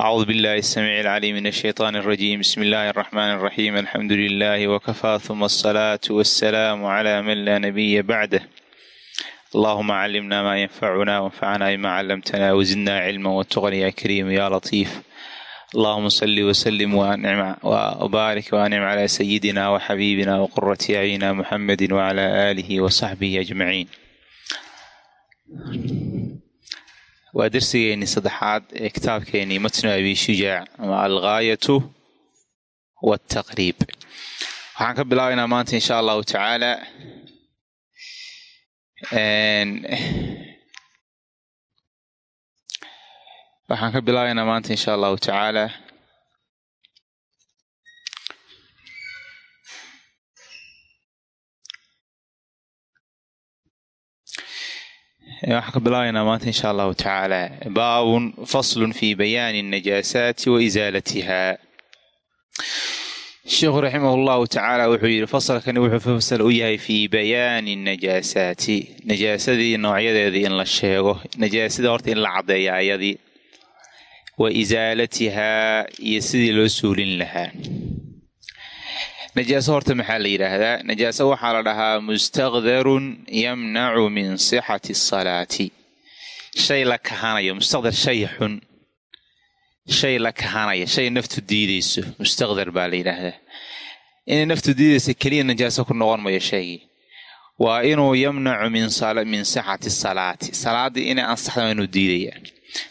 أعوذ بالله السميع العليم من الشيطان الرجيم بسم الله الرحمن الرحيم الحمد لله وكفى ثم الصلاة والسلام على من لا نبي بعده اللهم علمنا ما ينفعنا وانفعنا بما علمتنا وزدنا علما واتقنا يا كريم يا لطيف اللهم صل وسلم وانعم وبارك وانعم على سيدنا وحبيبنا وقرة أعيننا محمد وعلى آله وصحبه أجمعين waa darsigeennii saddexaad ee kitaabkeenii matnu abi shujaac ama algaayatu waltaqriib waxaan ka bilaabaynaa maanta insha allahu tacaala waxaan ka bilaabaynaa maanta insha allahu tacaala waxaan ka bilaabaynaa maanta insha allahu tacaala baabun faslun fi bayaani najaasaati wa isaalatiha sheikhu raximah llahu tacaala wuxuu yidhi fasalkani wuxuu fasal u yahay fii bayaani najaasaati najaasadii noocyadeedii in la sheego najaasada horta in la caddeeya ayadii wa isaalatihaa iyo sidii loo suulin lahaa najaaso horta maxaa la yidhaahdaa? Najaaso waxaa la dhahaa mustaqdarun yamnacu min sixati asalaati shay la kahanayo mustaqdar shay xun. Shay la kahanaya shay naftu diideyso mustaqdar baa la yidhaahdaa. Inay naftu diideysa keliya najaaso ku noqon mayo shaygii waa inuu yamnacu min sixati salaati. Salaaddii inay ansaxda inuu diidaya.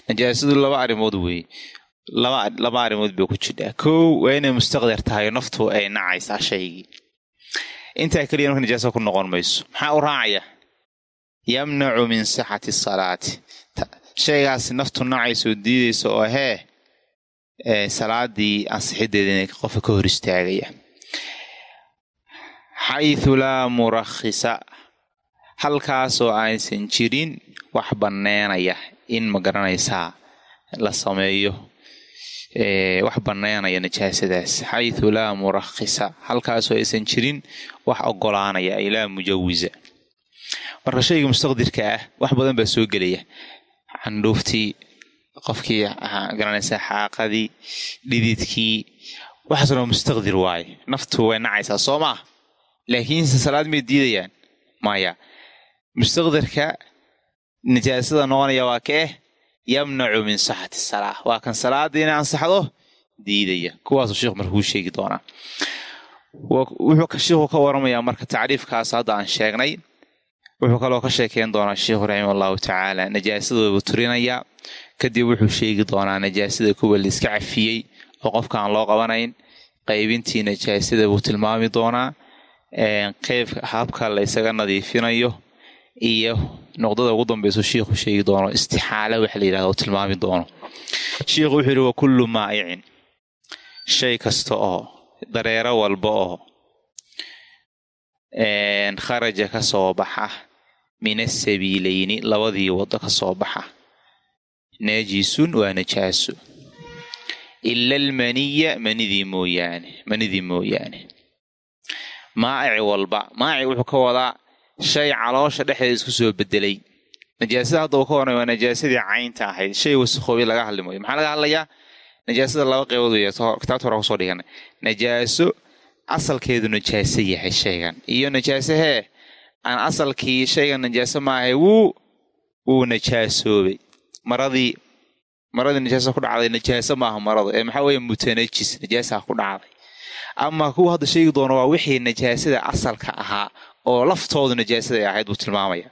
Najaasadu laba arrimood weeye laba arrimood bay ku jidhaa kow waa inay mustaqdar tahay naftu ay nacaysaa shaygii. Intaa keliya marka najaasa ku noqon mayso. Maxaa u raacaya? Yamnacu min sixati salaati. Shaygaas naftu nacayso diidaysa oo hee salaadii ansixideeda inay qofka ka hor istaagaya. Xaythu laa murakhisa. Halkaasoo aysan jirin wax banneenaya in ma garanaysaa la sameeyo wax bannaynaya najaasadaas xaythu laa murakhisa. Halkaasoo aysan jirin wax ogolaanaya ay laa mujawisa marka shayga mustaqdirka ah wax badan baa soo gelaya. Candhuuftii qofkii garanaysaa xaaqadii dhididkii. Waxaasoo mustaqdir waaye naftu way nacaysaa soo maah laakiinse salaad may diidayaan maya mustaqdirka najaasada noqonaya waa ka eh yamnacu min saxati salaa waa kan salaada inay ansaxdo diidaya. Kuwaasuu sheikhu marka kuu sheegi doonaa. Wuxuu sheikhu ka waramayaa marka tacriifkaas hadda aan sheegnay. Wuxuu kaloo ka sheekeyn doonaa sheikhu raxima allahu tacaala. Najaasadoobu turinayaa. Kadib wuxuu sheegi doonaa najaasada kuwa la iska cafiyey oo qofka aan loo qabanayn. Qaybintii najaasada buu tilmaami doonaa. Qeyb habka la nadiifinayo iyo noqdada ugu dambeyso shiikhu sheegi doono istixaala waxa la yidhahda u tilmaami doono. Shiikhu wuxuu yidhi wa kullu maa'icin. Shay kasta oo dareero walba oo kharaja ka soo baxa min asabiileyni labadii waddo ka soo baxa. Naajisun waa najaaso ila almaniya manidii mooyaane manidii mooyaane. Maa'ic walba maa'ic wuxuu ka wadaa shay caloosha dhexdeeda isku soo bedelay najaasada hadda uu ka warnay waa najaasadii caynta ahayd shay wasakhoobay laga hadli maayo maxaa laga hadlayaa? Najaasada laba qaybood wey kitaabta hore ku soo dhiganay. Najaaso asalkeedu najaaso yahay shaygan. Iyo najaaso hee aan asalkii shaygan najaaso maahay wuu wuu najaasoobay. Maradii maradii najaasa ku dhacday najaaso maaha maradu. Ee maxaa weeye mutanajis najaasaa ku dhacday. Ama kuwa hadda sheegi doono waa wixii najaasada asalka ahaa oo laftoodu najaasada ay ahayd buu tilmaamaya.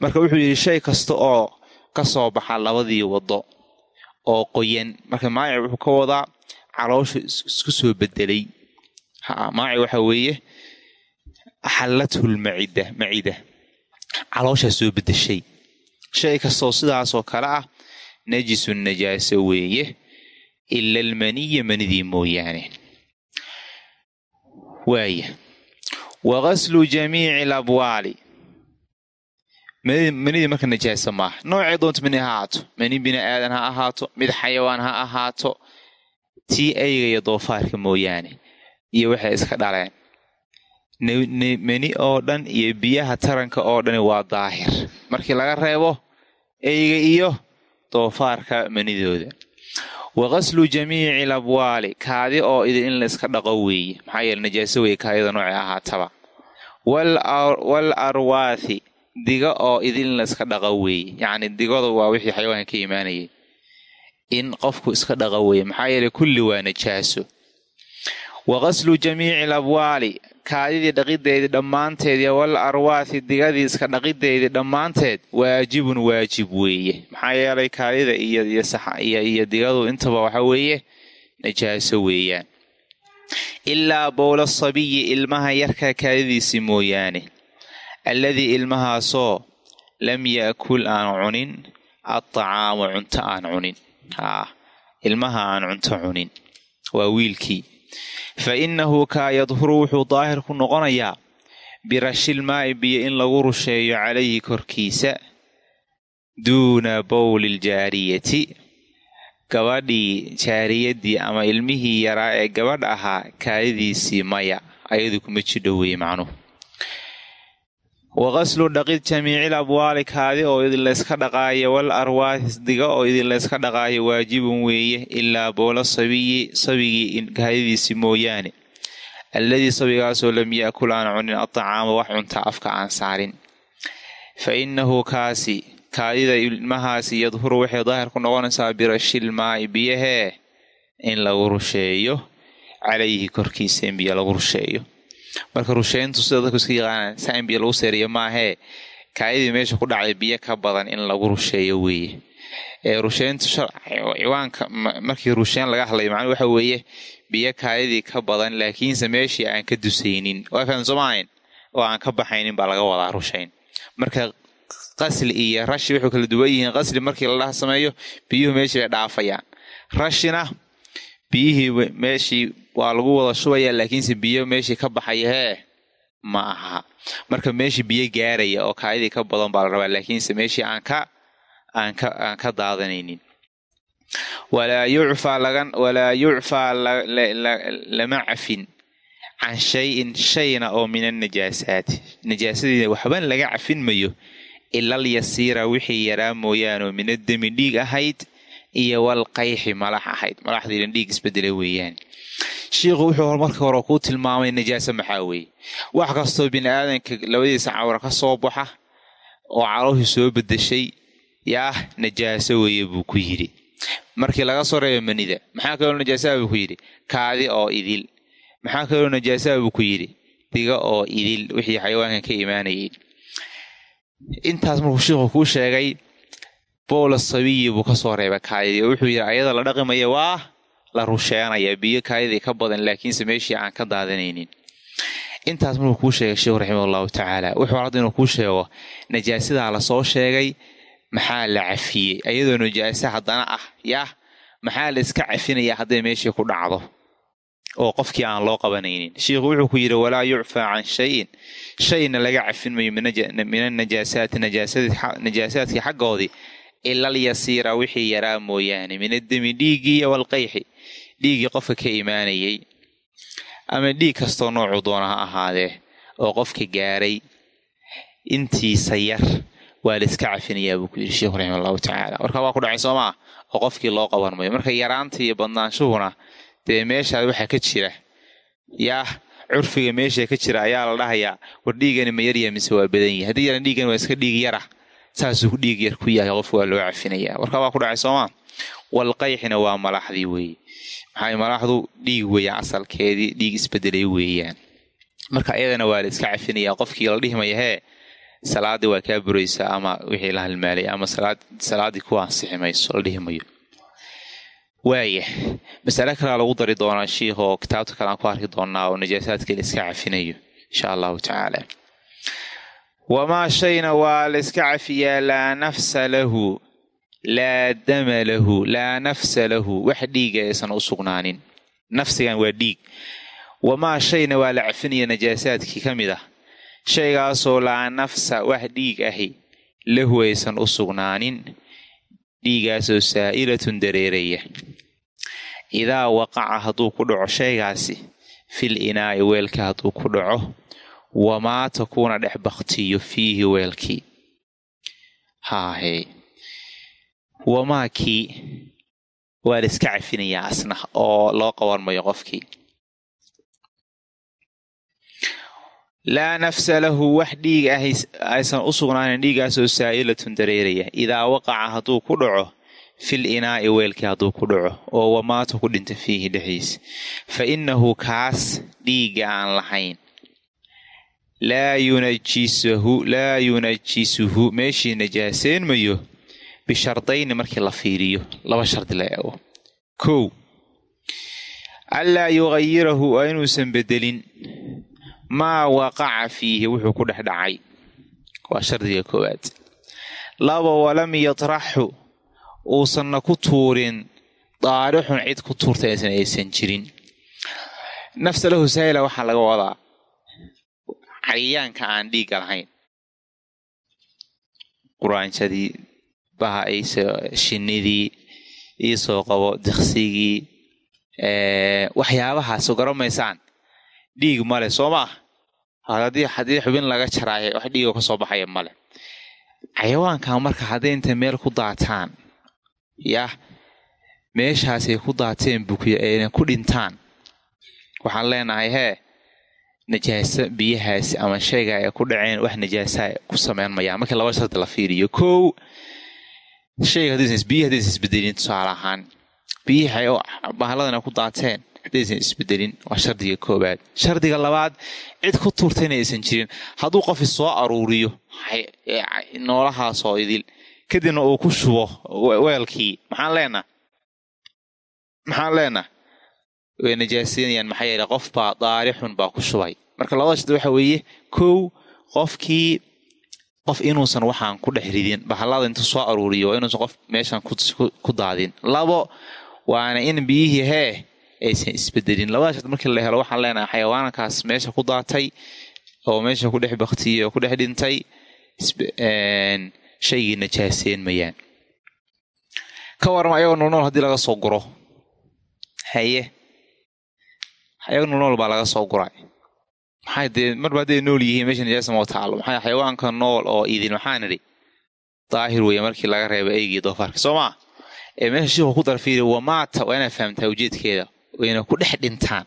Marka wuxuu yidhi shay kasta oo ka soo baxa labadii waddo oo qoyan. Marka maacic wuxuu ka wadaa caloosha isku soo bedelay ha maacic waxa weeye xallathu lmacida macida calooshaa soo bedeshay shay kastoo sidaasoo kale ah najisu najaaso weeye ila almaniya manidii mooyaane. Waaya wa qaslu jamiici labwaali manidii marka najaasa maaha noocay doonto mani ha ahaato mani bini aadan ha ahaato mid xayawaan ha ahaato tii ayga iyo doofaarka mooyaane iyo waxay iska dhaleen mani oo dhan iyo biyaha taranka oo dhani waa daahir markii laga reebo eyga iyo doofaarka manidooda wa qaslu jamiici labwaali kaadi oo idin in layska dhaqo weeye maxaa yeele najaaso weeye kaadida noocay ahaataba wal arwaathi diga oo idin in layska dhaqo weeye yacni digadu waa wixii xayawaanka ka imaanayay. In qofku iska dhaqo weeye maxaa yeele kulli waa najaaso. Wa qaslu jamiici labwaali kaadidii dhaqideedii dhammaanteed wal arwaathi digadii iska dhaqideedii dhammaanteed waajibun waajib weeye. Maxaa yeelay kaadida iyo digadu intaba waxa weeye najaaso weeyaan ilaa bowla sabiyi ilmaha yarka kaadidiisi mooyaane. Alladii ilmahaasoo lam yaakul aan cunin adtacaama cunto aan cunin. Haa ilmaha aan cunto cunin. Waa wiilkii. Fa innahu kaa yadhuru wuxuu daahir ku noqonayaa birashil maa'i biyo in lagu rusheeyo calayhi korkiisa duuna bowli ljaariyati gabadhii jaariyaddii ama ilmihii yaraa ee gabadh ahaa kaadidiisii maya. Ayadu kuma jidho weeye macnuhu wa qaslu dhaqid jamiicil abwaali kaadi oo idinlayska dhaqaayo wal arwaatis diga oo idinlayska dhaqaayo waajibun weeye ilaa boola sabiyi sabigii kaadidiisi mooyaane. Alladii sabigaasoo lam yaakul aan cunin atacaama wax cuntaa afka aan saarin. Fa innahu kaasi kaadida ilmahaasi yadhuru waxay daahir ku noqonaysaa birashil maa'i biyahee in lagu rusheeyo calayhi korkiisa in biyo lagu rusheeyo. Marka rusheyntu sida dadku iska yaqaanaan saa in biyo lagu seeriyo maahee kaayadii meesha ku dhacday biyo ka badan in lagu rusheeyo weeye. Ee rusheyntu ciwaanka markii rusheyn laga hadlayo macnuu waxa weeye biyo kaayadii ka badan laakiinse meeshii aan ka dusaynin. Fahan soomaahayn oo aan ka baxaynin baa laga wadaa rusheyn. Marka qasli iyo rashi wuxuu kala duwan yihiin. Qasli markii la dhaha sameeyo biyuhu meeshii bay dhaafayaan. Rashina biyihii meeshii waa lagu wada shubayaa laakiinse biyo meeshii ka baxaya hee ma aha. Marka meeshii biyo gaaraya oo kaayadii ka badan baa la rabaa laakiinse meeshii aan ka aan ka daadanaynin. Walaa yucfaa lagan walaa yucfaa lama cafin can shay-in shayna oo min annajaasaati najaasadii waxban laga cafin mayo ilal yasiira wixii yaraa mooyaanoo min addemi dhiig ahayd iyo wal qayxi malax ahayd. Malaxdiidan dhiig isbedela weeyaan. Shiikhu wuxuu marka hore kuu tilmaamay najaase maxaa weeye wax kastoo bini aadanka labadiisa cawra ka soo baxa oo caloohii soo bedeshay yaah najaaso weeye buu ku yidhi. Markii laga soo reeba manida maxaa kaloo najaasaha buu ku yidhi? Kaadi oo idil. Maxaa kaloo najaasaha buu ku yidhi? Diga oo idil. Wixii xayawaankan ka imaanayay intaas markuu shiikhu kuu sheegay bowla sabiyi buu ka soo reebay kaadidii oo wuxuu yidhi ayada la dhaqimaya waa la rusheenaya biyo kaadidii ka badan laakiinse meeshii aan ka daadanaynin. Intaas markuu kuu sheegay sheikhu raximah allahu tacaala wuxuu hadda inuu kuu sheego najaasidaa la soo sheegay maxaa la cafiyey? Ayadoo najaase haddana ah yaah maxaa la iska cafinaya hadday meeshii ku dhacdo oo qofkii aan loo qabanaynin. Shiikhu wuxuu ku yidhi walaa yucfaa can shayin. Shayna laga cafin mayo min anajaasaati najaasaadkii xaggoodii. Ilal yasiira wixii yaraa mooyaane min addemi dhiiggii iyo walqayxi dhiiggii qofka ka imaanayay ama dhiig kastoo noocuu doona ha ahaadee oo qofka gaaray intiisa yar waa la iska cafinayaa buu ku yidhi sheikhu raxima allahu tacaala marka waa ku dhacay soo maa oo qofkii loo qaban mayo. Marka yaraanta iyo badnaanshuhuna dee meeshaad waxaa ka jira. Yaah curfiga meesha ka jira ayaa la dhahayaa war dhiigani ma yarya mise waa badan yahay. Haddii yaran dhiigani waa iska dhiig yara saasuu dhiig yar ku yahay qofka waa loo cafinayaa warka waa ku dhacay soomaa walqayxina waa malaxdii weeye. Maxay malaxdu dhiig weeyaan asalkeedii dhiig isbedelay weeyaan. Marka iyadana waa la iska cafinayaa qofkii la dhihimaya hee salaadii waa kaa buraysaa ama wixii la halmaalay ama salaaddii ku ansixi mayso la dhihi waaya masale kalea lagu dari doonaa shiikh oo kitaabta kale aan ku arki doonaa oo najaasaadka la iska cafinayo insha allahu tacaala. Wamaa shayna waa la iska cafiyaa laa nafsa lahu laa dama lahu laa nafsa lahu. Wax dhiiga aysan u sugnaanin. Nafsigan waa dhiig. Wamaa shayna waa la cafinaya najaasaadkii ka mid ah. Shaygaasoo laa nafsa wax dhiig ahi lahu aysan u sugnaanin dhiigaasoo saa'ilatun dareeraya. Idaa waqaca hadduu ku dhaco shaygaasi fil inaa'i weelka hadduu ku dhaco wamaata kuuna dhex baktiyo fiihi weelkii haahee wamaakii? Waa la iska cafinayaa asna oo loo qaban mayo qofkii laa nafsa lahu wax dhiig ah aysan u sugnaanin dhiigaasoo saa'ilatun dareeraya. Idaa waqaca hadduu ku dhaco fil inaa'i weelkii hadduu ku dhaco oo wamaata ku dhinta fiihi dhexdiisa. Fa innahu kaas dhiigga aan lahayn. Laa yunajisuhu laa yunajisuhu meeshii najaaseyn mayo bishardayni markii la fiiriyo. Laba shardi la eego. Kow anlaa yugayirahu waa inuusan bedelin maa waqaca fiihi wuxuu ku dhex dhacay. Waa shardiga koowaad. Laba walam yatraxu uusanna ku tuurin daarixun cid ku tuurta aysan jirin. Nafsa lahu saahila waxaa laga wadaa. Cayayaanka aan dhiigga lahayn. Quraanjadii baha shinidii iisoo qabo diksigii waxyaabahaas garamaysaan dhiig male soo maah haddii xubin laga jaraayo wax dhiigo ka soo baxaya male. Xayawaankan marka hadday intay meel ku daataan yah meeshaasay ku daateen bukyo ayna ku dhintaan. Waxaan leenahay hee najaaso biyahaasi ama shayga ay ku dhaceen wax najaasaa ku sameyn mayaan. Markii laba shardi la fiiriyo kow shayga biyihi haddaysan isbedelin tusaale ahaan. Biyihii bahaladana ku daateen haddaysan isbedelin waa shardiga koobaad shardiga labaad cid ku tuurtayna aysan jirin hadduu qofi soo aruuriyo noolahaasoo idil kadibna uu ku shubo weelkii maxaan leenaha maxaan leenaha way najaaseynayaan maxaa yeele qof baa daarixun baa ku shubay marka labada shard waxa weeye kow qofkii qof inuusan waxaan ku dhex ridin bahallada intuu soo aruuriyo waa inuusan qof meeshan ku daadin labo waana in biyihii hee aysan isbedelin. Labada shard markii la helo waxaan leenahay xayawaankaas meesha ku daatay oo meesha ku dhex baktiyey oo ku dhex dhintay shaygii najaaseen mayaan. Ka waran ayagoo noolnool haddii laga soo guro. Haye. Ayago noolnool baa laga soo guray. Maxay dee marba hadday nool yihiin meesha najaasa moo taalo. Maxaa xayawaanka nool oo idin maxaan idhi? Daahir weeye markii laga reebo eygii doofaarka. Soo maa ee meesha shiiku ku darfiiri wamaata waa inaad fahamtaa ujeedkeeda wayna ku dhex dhintaan.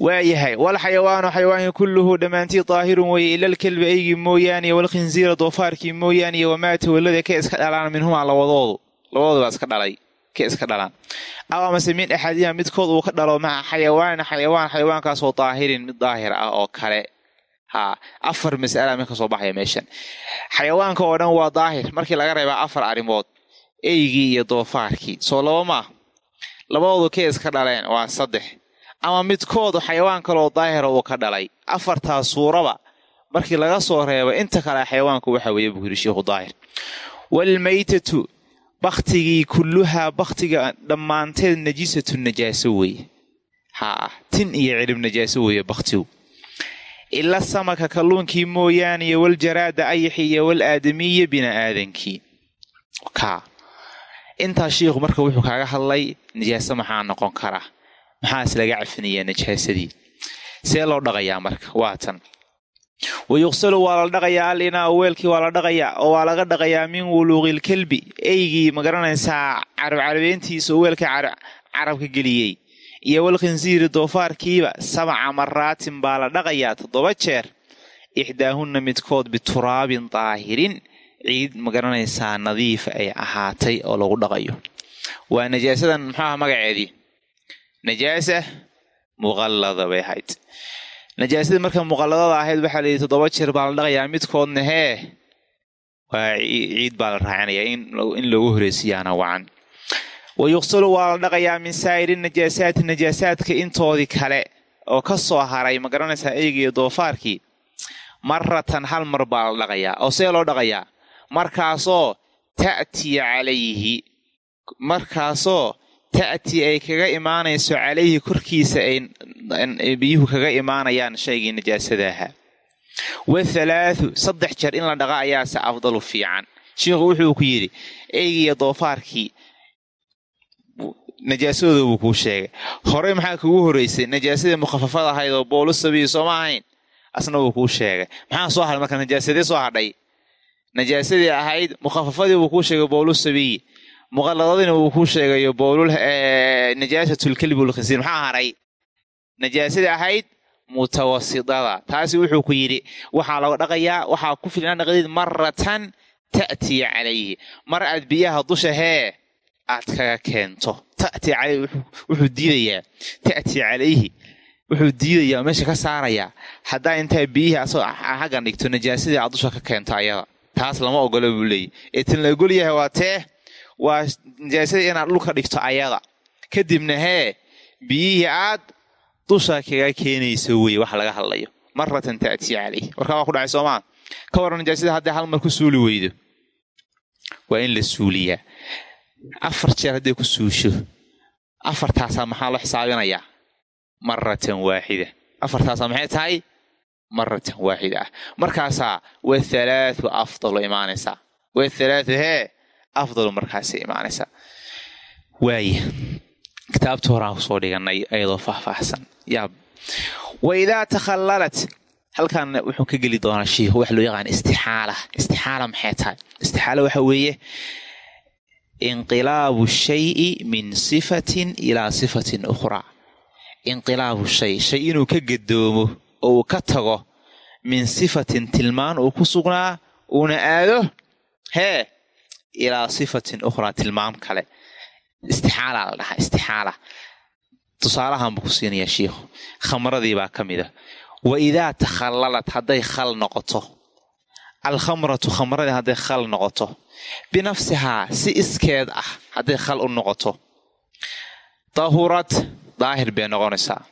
Waayahay wal xayawaanu xayawaanki kulluhu dhammaantii daahirun weeye ilal kelbi eygii mooyaane walkhinsiira doofaarkii mooyaane wamaata welada ka iska dhalaan minhumaa labadoodu. Labadoodu baa iska dhalay ka iska dhalaan. Aw amase min axadiha midkood uu ka dhalo maca xayawaanin xayawaan xayawaankaasoo daahirin mid daahir ah oo kale. Ha afar mas'ala mid ka soo baxaya meeshan. Xayawaanka oo dhan waa daahir. Markii laga reebaa afar arrimood eygii iyo doofaarkii. Soo laba maah labadoodu ka iska dhaleen waa saddex. Ama midkoodu xayawaan kaleoo daahira uu ka dhalay. Afartaas suuraba markii laga soo reebo inta kale xayawaanku waxa weeye buu yidhi sheikhu daahir. Waalmaytatu baktigii kulluhaa baktiga dhammaanteed najisatu najaaso weeye. Haa tin iyo cilib najaaso weeye baktigu ila samaka kalluunkii mooyaane waljaraada ayaxi iyo wal aadamiya bini'aadankii kaa intaa shiikhu marka wuxuu kaaga hadlay najaaso maxaa noqon karaa maxaas laga cafinayaa najaasadii see loo dhaqayaa marka waa tan. Wa yuqsalu waa la dhaqayaa al inaa weelkii waa la dhaqayaa oo waa laga dhaqayaa min wuluuqil kelbi. Eygii ma garanaysaa carabcarabeentiisa oo weelka carabka geliyey. Iyo wal khinsiiri doofaarkiiba sabca maraatin baa la dhaqayaa toddoba jeer. Ixdaahunna midkood bituraabin daahirin ciid ma garanaysaa nadiif ay ahaatay oo lagu dhaqayo. Waa najaasadan muxuaha magaceedii? Najaasa muqallada bay ahayd. Najaasadii marka muqalladada ahayd waxaa layidhi toddoba jeer baa la dhaqayaa midkoodna hee waa ciid baa la raacinayaa in loogu horeysiyaana wacan. Wa yuqsalu waa la dhaqayaa min saa'iri najaasaati najaasaadka intoodii kale oo ka soo haray ma garanaysaa eygiiyo doofaarkii maratan hal mar baa la dhaqayaa oo see loo dhaqayaa markaasoo ta'tii calayhi. Markaasoo ta'tii ay kaga imaanayso calayhi korkiisa ay biyuhu kaga imaanayaan shaygii najaasada ahaa wathalaathu saddex jeer in la dhaqa ayaase afdalu fiican. Sheikhu wuxuu ku yidhi eygiiyo doofaarkii. Najaasadooda buu kuu sheegay. Horey maxaa kugu horeysay najaasadii mukhafafad ahayd oo boolu sabiyi sooma ahayn. Asna wuu kuu sheegay. Maxaa soo hadhay marka najaasadii soo hadhay najaasadii ahayd mukhafafadii buu kuu sheegay boolu sabiyi muqaladadiina wuu kuu sheegayo boolul najaasatulkalbulkhisiir maxaa hadhay najaasadii ahayd mutawasitada taasi wuxuu ku yidhi waxaa laga dhaqayaa waxaa ku filan dhaqdeed maratan ta'tii calayhi. Mar aad biyaha dusha hee aad kaga keento. Tatii calayhi wuxuu diidayaa. Ta'tii calayhi wuxuu diidayaa meesha ka saarayaa haddaa intaa biyihii asagoo haggan dhigto najaasadii aad dusha ka keento ayada taas lama ogola buu leeyay ee la ogol yahay waa tee waa najaasadii inaad dhulka dhigto ayada kadibna hee biyihii aad dusha kaga keenayso wey wax laga hadlayo. Maratan ta'tii calayh warkaa waa ku dhacay soomaa ka waran najaasada hadday hal mar ku suuli weydo. Waa in la suuliyaa. Afar jeer hadday ku suusho. Afartaasaa maxaa loo xisaabinayaa? Maratan waaxida. Afartaasaa maxay tahay maratan waaxida ah. Markaasaa wathalaathu afdalu imaanaysaa. Wathalaathu hee afdalu markaasay imaanaysaa. Waaya kitaabta horaan ku soo dhiganay ayadoo faahfaahsan. Yaab. Wa idaa takhallalat halkan wuxuu ka geli doonaa shiikhu waxa loo yaqaan istixaala. Istixaala maxay tahay? Istixaala waxa weeye inqilaabu shayi min sifatin ilaa sifatin ukhraa. Inqilaabu shay uu ka tago min sifatin tilmaan uu ku sugnaa uuna aado hee ilaa sifatin ukhraa tilmaam kale. Istixaala la dhahaa istixaala. Tusaalahan buu ku siinayaa shiikhu khamradii baa ka a wa idaa takhallalat hadday khal noqoto. Alkhamratu khamradii hadday khal noqoto. Binafsihaa si iskeed ah hadday khal u noqoto. Dahurad daahir bay noqonaysaa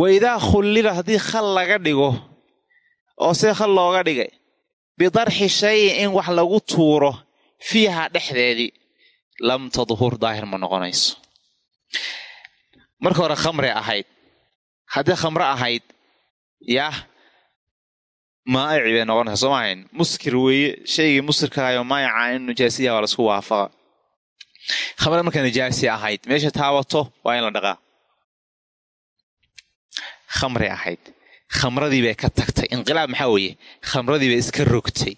wa idaa khullila haddii khal laga dhigo oo see khal looga dhigay bidarxi shayin in wax lagu tuuro fiiha dhexdeedii lam tadhur daahir ma noqonayso marka hore khamre ahayd haddii khamre ahayd yah maa'ici bay noqonaysaa soo maahayn muskir weeye shaygii muskirkaayo maayaca in nijaasiya waa la isku waafaqa khamre marka nijaasi ahayd meesha taabato waa in la dhaqaa khamre ahayd. Khamradii bay ka tagtay. Inqilaab maxaa weeye? Khamradii bay iska rogtay.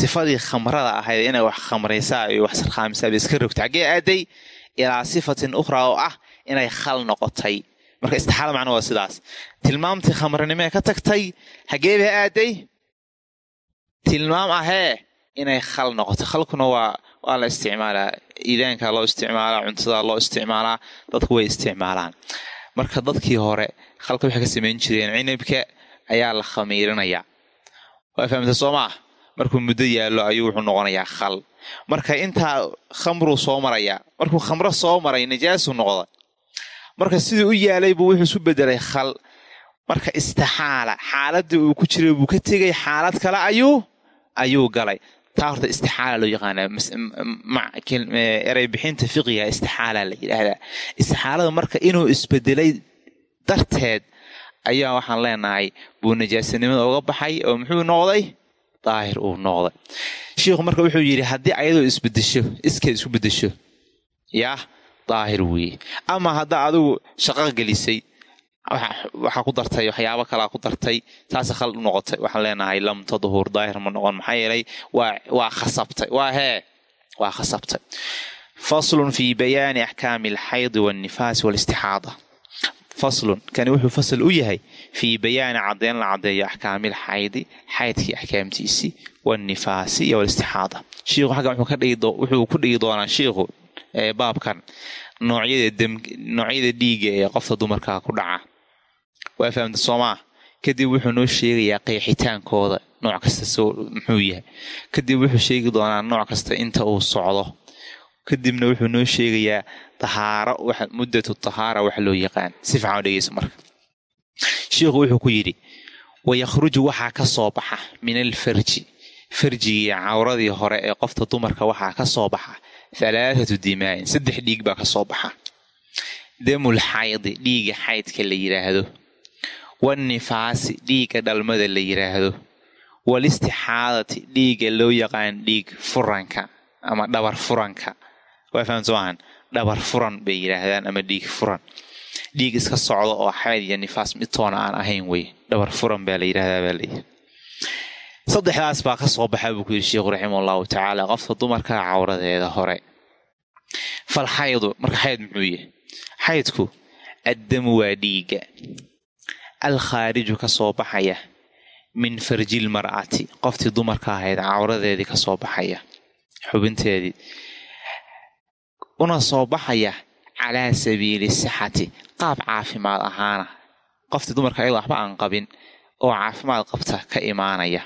Sifadii khamrada ahayd inay wax khamraysaa iyo wax sarkhaamisaa bay iska rogtay. Xaggee aaday ilaa sifatin ukhraa oo ah inay khal noqotay. Marka istixaala macna waa sidaas. Tilmaamtii khamranimee ka tagtay? Xaggee bay aaday? Tilmaam ahee inay khal noqoto khalkuna waa waa la isticmaalaa iidaanka loo isticmaalaa cuntada loo isticmaalaa dadku way isticmaalaan. Marka dadkii hore khalka waxay ka samayn jireen cinabka ayaa la khamiirinayaa. Waa fahamta soo maah markuu muddo yaallo ayuu wuxuu noqonayaa khal. Marka intaa khamruu soo marayaa markuu khamro soo maray najaasuu noqda marka siduu u yaalay buu wuxuu isu bedelay khal. Marka istixaala xaaladii uu ku jiray buu ka tegay xaalad kale ayuu ayuu galay taa horta istixaala loo yaqaanaa. Erey bixinta fiqiga istixaala la yidhaahdaa. Istixaalada marka inuu isbedelay darteed ayaa waxaan leenahay buu najaasanimada uga baxay oo muxuu noqday? Daahir uu noqday. Shiikhu marka wuxuu yidhi haddii ayadoo isbedesho iskeed isku bedesho. Yaah daahir weeye ama haddaa adigu shaqo gelisay waxaa ku dartay waxyaabo kalaa ku dartay taase khald u noqotay. Waxaan leenahay lam tadhur daahir ma noqon. Maxaa yeelay waa khasabtay. Waa hee waa khasabtay. Faslun fi bayaani axkaami alxaydi walnifaasi walistixaada. Faslun kani wuxuu fasal u yahay fii bayaani caddeyn la caddeeyo axkaamil xaydi xaydkii axkaamtiisii walnifaasi iyo walistixaada. Shiikhu xaggan wuxuu ku dhigi doonaa shiikhu baabkan noocyada dhiiga ee qofta dumarkaa ku dhaca waa fahamta soomaa kadib wuxuu noo sheegayaa qeexitaankooda nooc kasta muxuu yahay. Kadib wuxuu sheegi doonaa nooc kasta inta uu socdo. Kadibna wuxuu noo sheegayaa tahaaro muddatu tahaara wax loo yaqaan. Si fiican dhegeysa marka. Shiikhu wuxuu ku yidhi wayakhruju waxaa ka soo baxa min alfarji farjigii cawradii hore ee qofta dumarka waxaa ka soo baxa halaathatu dimaa'in saddex dhiig baa ka soo baxa. Damul xaydi dhiiga xaydka la yidhaahdo wannifaasi dhiigga dhalmada la yidhaahdo walistixaadati dhiigga loo yaqaan dhiig furanka ama dhabar furanka waa fahamta maahan dhabar furan bay yidhaahdaan ama dhiig furan dhiig iska socdo oo xayd iyo nifaas midtoona aan ahayn wey dhabar furan baa la yidhahdaa baa layidhi saddexdaas baa ka soo baxa buu ku yidhi sheikhu allahu tacaala qofka dumarka cawradeeda hore fal xaydu marka xayd muxuu yahay xaydku addamu waa dhiigga alkhaariju ka soo baxaya min farjil mar'ati qoftii dumarka ahayd cawradeedii ka soo baxaya xubinteedii. Una soo baxaya calaa sabiili sixati qaab caafimaad ahaana. Qoftii dumarka ayadoo waxba aan qabin oo caafimaad qabta ka imaanaya.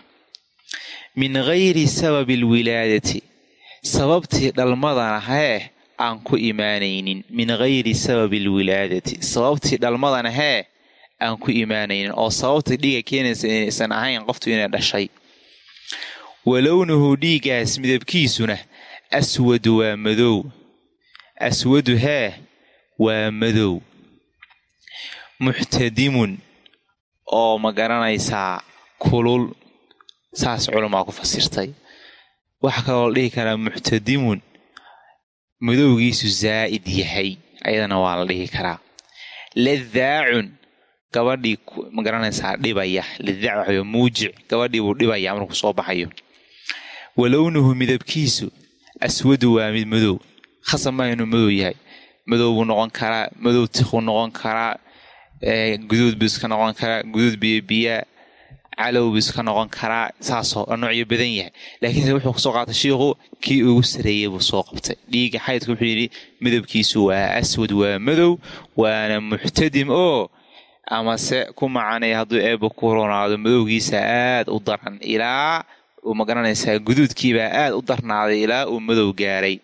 Min gayri sababi alwilaadati sababtii dhalmadana hee aan ku imaanaynin. Min gayri sababi alwilaadati sababtii dhalmadana hee aan ku imaanaynin oo sababta dhiiga keenaysa inaysan ahayn qoftu inay dhashay. Walownuhu dhiiggaas midabkiisuna aswadu waa madow. Aswadu hee waa madow. Muxtadimun oo ma garanaysaa kulul. Saas culamaa ku fasirtay. Waxaa kaloo la dhihi karaa muxtadimun madowgiisu zaa'id yahay. Ayadana waa la dhihi karaa. Ladaacun gabadhii ma garanaysaa dhibaya ladaac waxaw muujic. Gabadhii buu dhibaya markuu soo baxayo. Walownuhu midabkiisu aswadu waa mid madow. Khasab maa inuu madow yahay. Madow buu noqon karaa madow tikuu noqon karaa guduud buu iska noqon karaa guduud biyo biyaa calow buu iska noqon karaa saasoo noocyo badan yahay. Laakiinse wuxuu ku soo qaatay shiikhu? Kii ugu sareeyey buu soo qabtay. Dhiigga xaydka wuxuu yidhi midabkiisu waa aswad waa madow waana muxtadim oo amase ku macanay hadduu eebba ku ronaado madowgiisa aad u daran ilaa uu ma garanaysaa guduudkiibaa aad u darnaaday ilaa uu madow gaaray.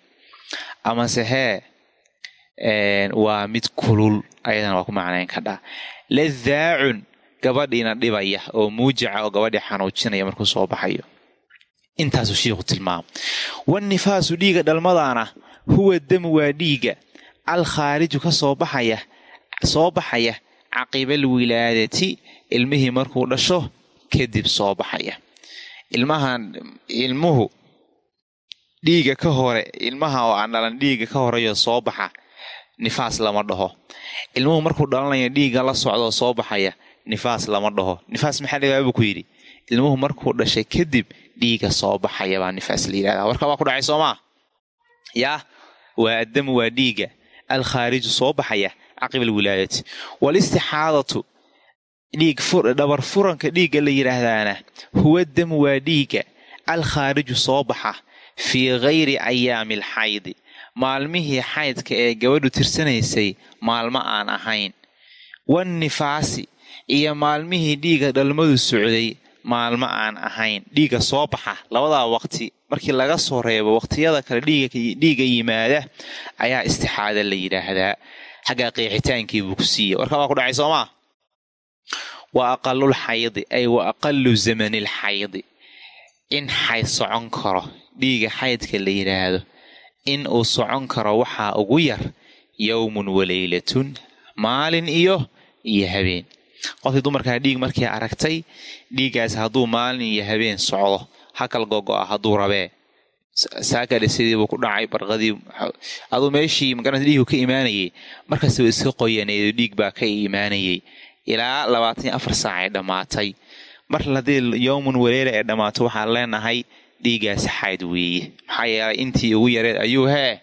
Amase hee waa mid kulul ayadana waa ku macnayn kadhaa. Ladaacun gabadhiina dhibaya oo muujica oo gabadhii xanuujinaya markuu soo baxayo. Intaasuu shiikhu tilmaama wannifaasu dhiiga dhalmadaana huwa damu waa dhiiga. Alkhaariju ka soo baxaya soo baxaya caqibal wilaadati ilmihii markuu dhasho kadib soo baxaya. Ilmahan ilmuhu dhiiga ka hore ilmaha oo aan dhalan dhiiga ka horeyo soo baxa nifaas lama dhaho. Ilmuhu markuu dhalanaya dhiigga la socdoo soo baxaya nifaas lama dhaho. Nifaas maxaa lagaa buu ku yidhi? Ilmuhu markuu dhashay kadib dhiiga soo baxaya baa nifaas la yidhahdaa. Warka waa ku dhacay soomaa yaa waa addamu waa dhiiga. Alkhaariju soo baxaya caqib alwilaadati walistixaadatu dhiig dhabar furanka dhiigga la yidhaahdaana huwa damu waa dhiiga alkhaariju soo baxa fii gayri ayaami alxaydi maalmihii xaydka ee gabadhu tirsanaysay maalmo aan ahayn wannifaasi iyo maalmihii dhiigga dhalmadu socday maalmo aan ahayn dhiigga soo baxa labadaa waqti markii laga soo reebo waqtiyada kale dhiigga yimaada ayaa istixaada la yidhaahdaa xaggaa qeexitaankii buu ku siiyey. Warka waa ku dhacay soomaa wa aqalul xaydi ay wa aqalu zamanil xaydi. In xayd socon karo dhiiga xaydka la yidhaahdo in uu socon karo waxaa ugu yar yowmun waleylatun maalin iyo iyo habeen. Qofkii dumarkaa dhiig markii aragtay dhiiggaas hadduu maalin iyo habeen socdo hakal gogo-a hadduu rabee saakale sidiibuu ku dhacay barqadii. Aduu meeshii magaranaysa dhiigu ka imaanayay. Markastaba iska qoyaneedo dhiig baa ka imaanayay. Ilaa labaatan iyo afar saac ay dhammaatay mar haddii yowmun waleela ee dhammaato waxaan leenahay dhiiggaasi xayd weeye. Maxaa yeelay intii ugu yareed ayuu hee?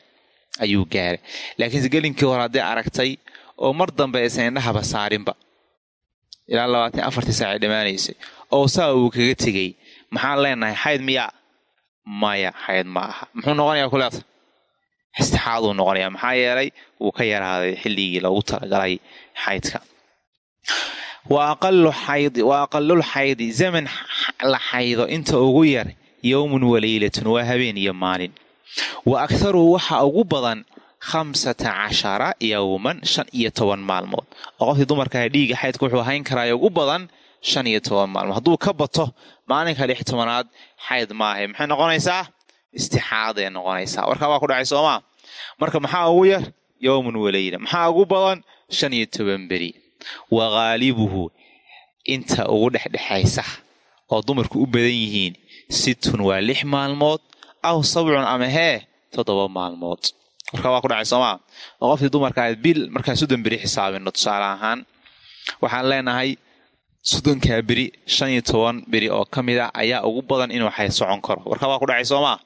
Ayuu gaaray. Laakiinse gelinkii hore hadday aragtay oo mar dambe aysan indhahaba saarinba. Ilaa labaatan afartii saac ay dhammaanaysay oo saa uu kaga tegey. Maxaan leenahay xayd miyaa maya xayd ma aha muxuu noqonayaa kuleeta istixaaduu noqonayaa. Maxaa yeelay wuu ka yaraaday xilligii loogu talagalay xaydka. Wa aqalul xaydi zaman la xaydo inta ugu yar yowmun waleylatun waa habeen iyo maalin. Wa akharuhu waxa ugu badan khamsata cashara yowman shan iyo toban maalmood. Oo qofkii dumarkaa dhiiga xaydka wuxuu hayn karaa ugu badan shan iyo toban maalmood. Hadduu ka bato maalinka lix tobanaad xayd maahay maxay noqonaysaa? Istixaaday noqonaysaa. Warkaa waa ku dhacay soomaa marka maxaa ugu yar? Yowmun waleyla maxaa ugu badan? shan iyo toban beri wa ghaalibuhu inta ugu dhexdhexaysa oo dumarku u badan yihiin sittun waa lix maalmood aw sabcun ama hee toddoba maalmood. Warkaa waa ku dhacay soomaa oo qofkii dumarka ahayd bil markaan soddon beri xisaabino tusaale ahaan. Waxaan leenahay soddonkaa beri shan iyo toban beri oo ka mid a ayaa ugu badan inuu xayd socon karo. Warkaa waa ku dhacay soomaa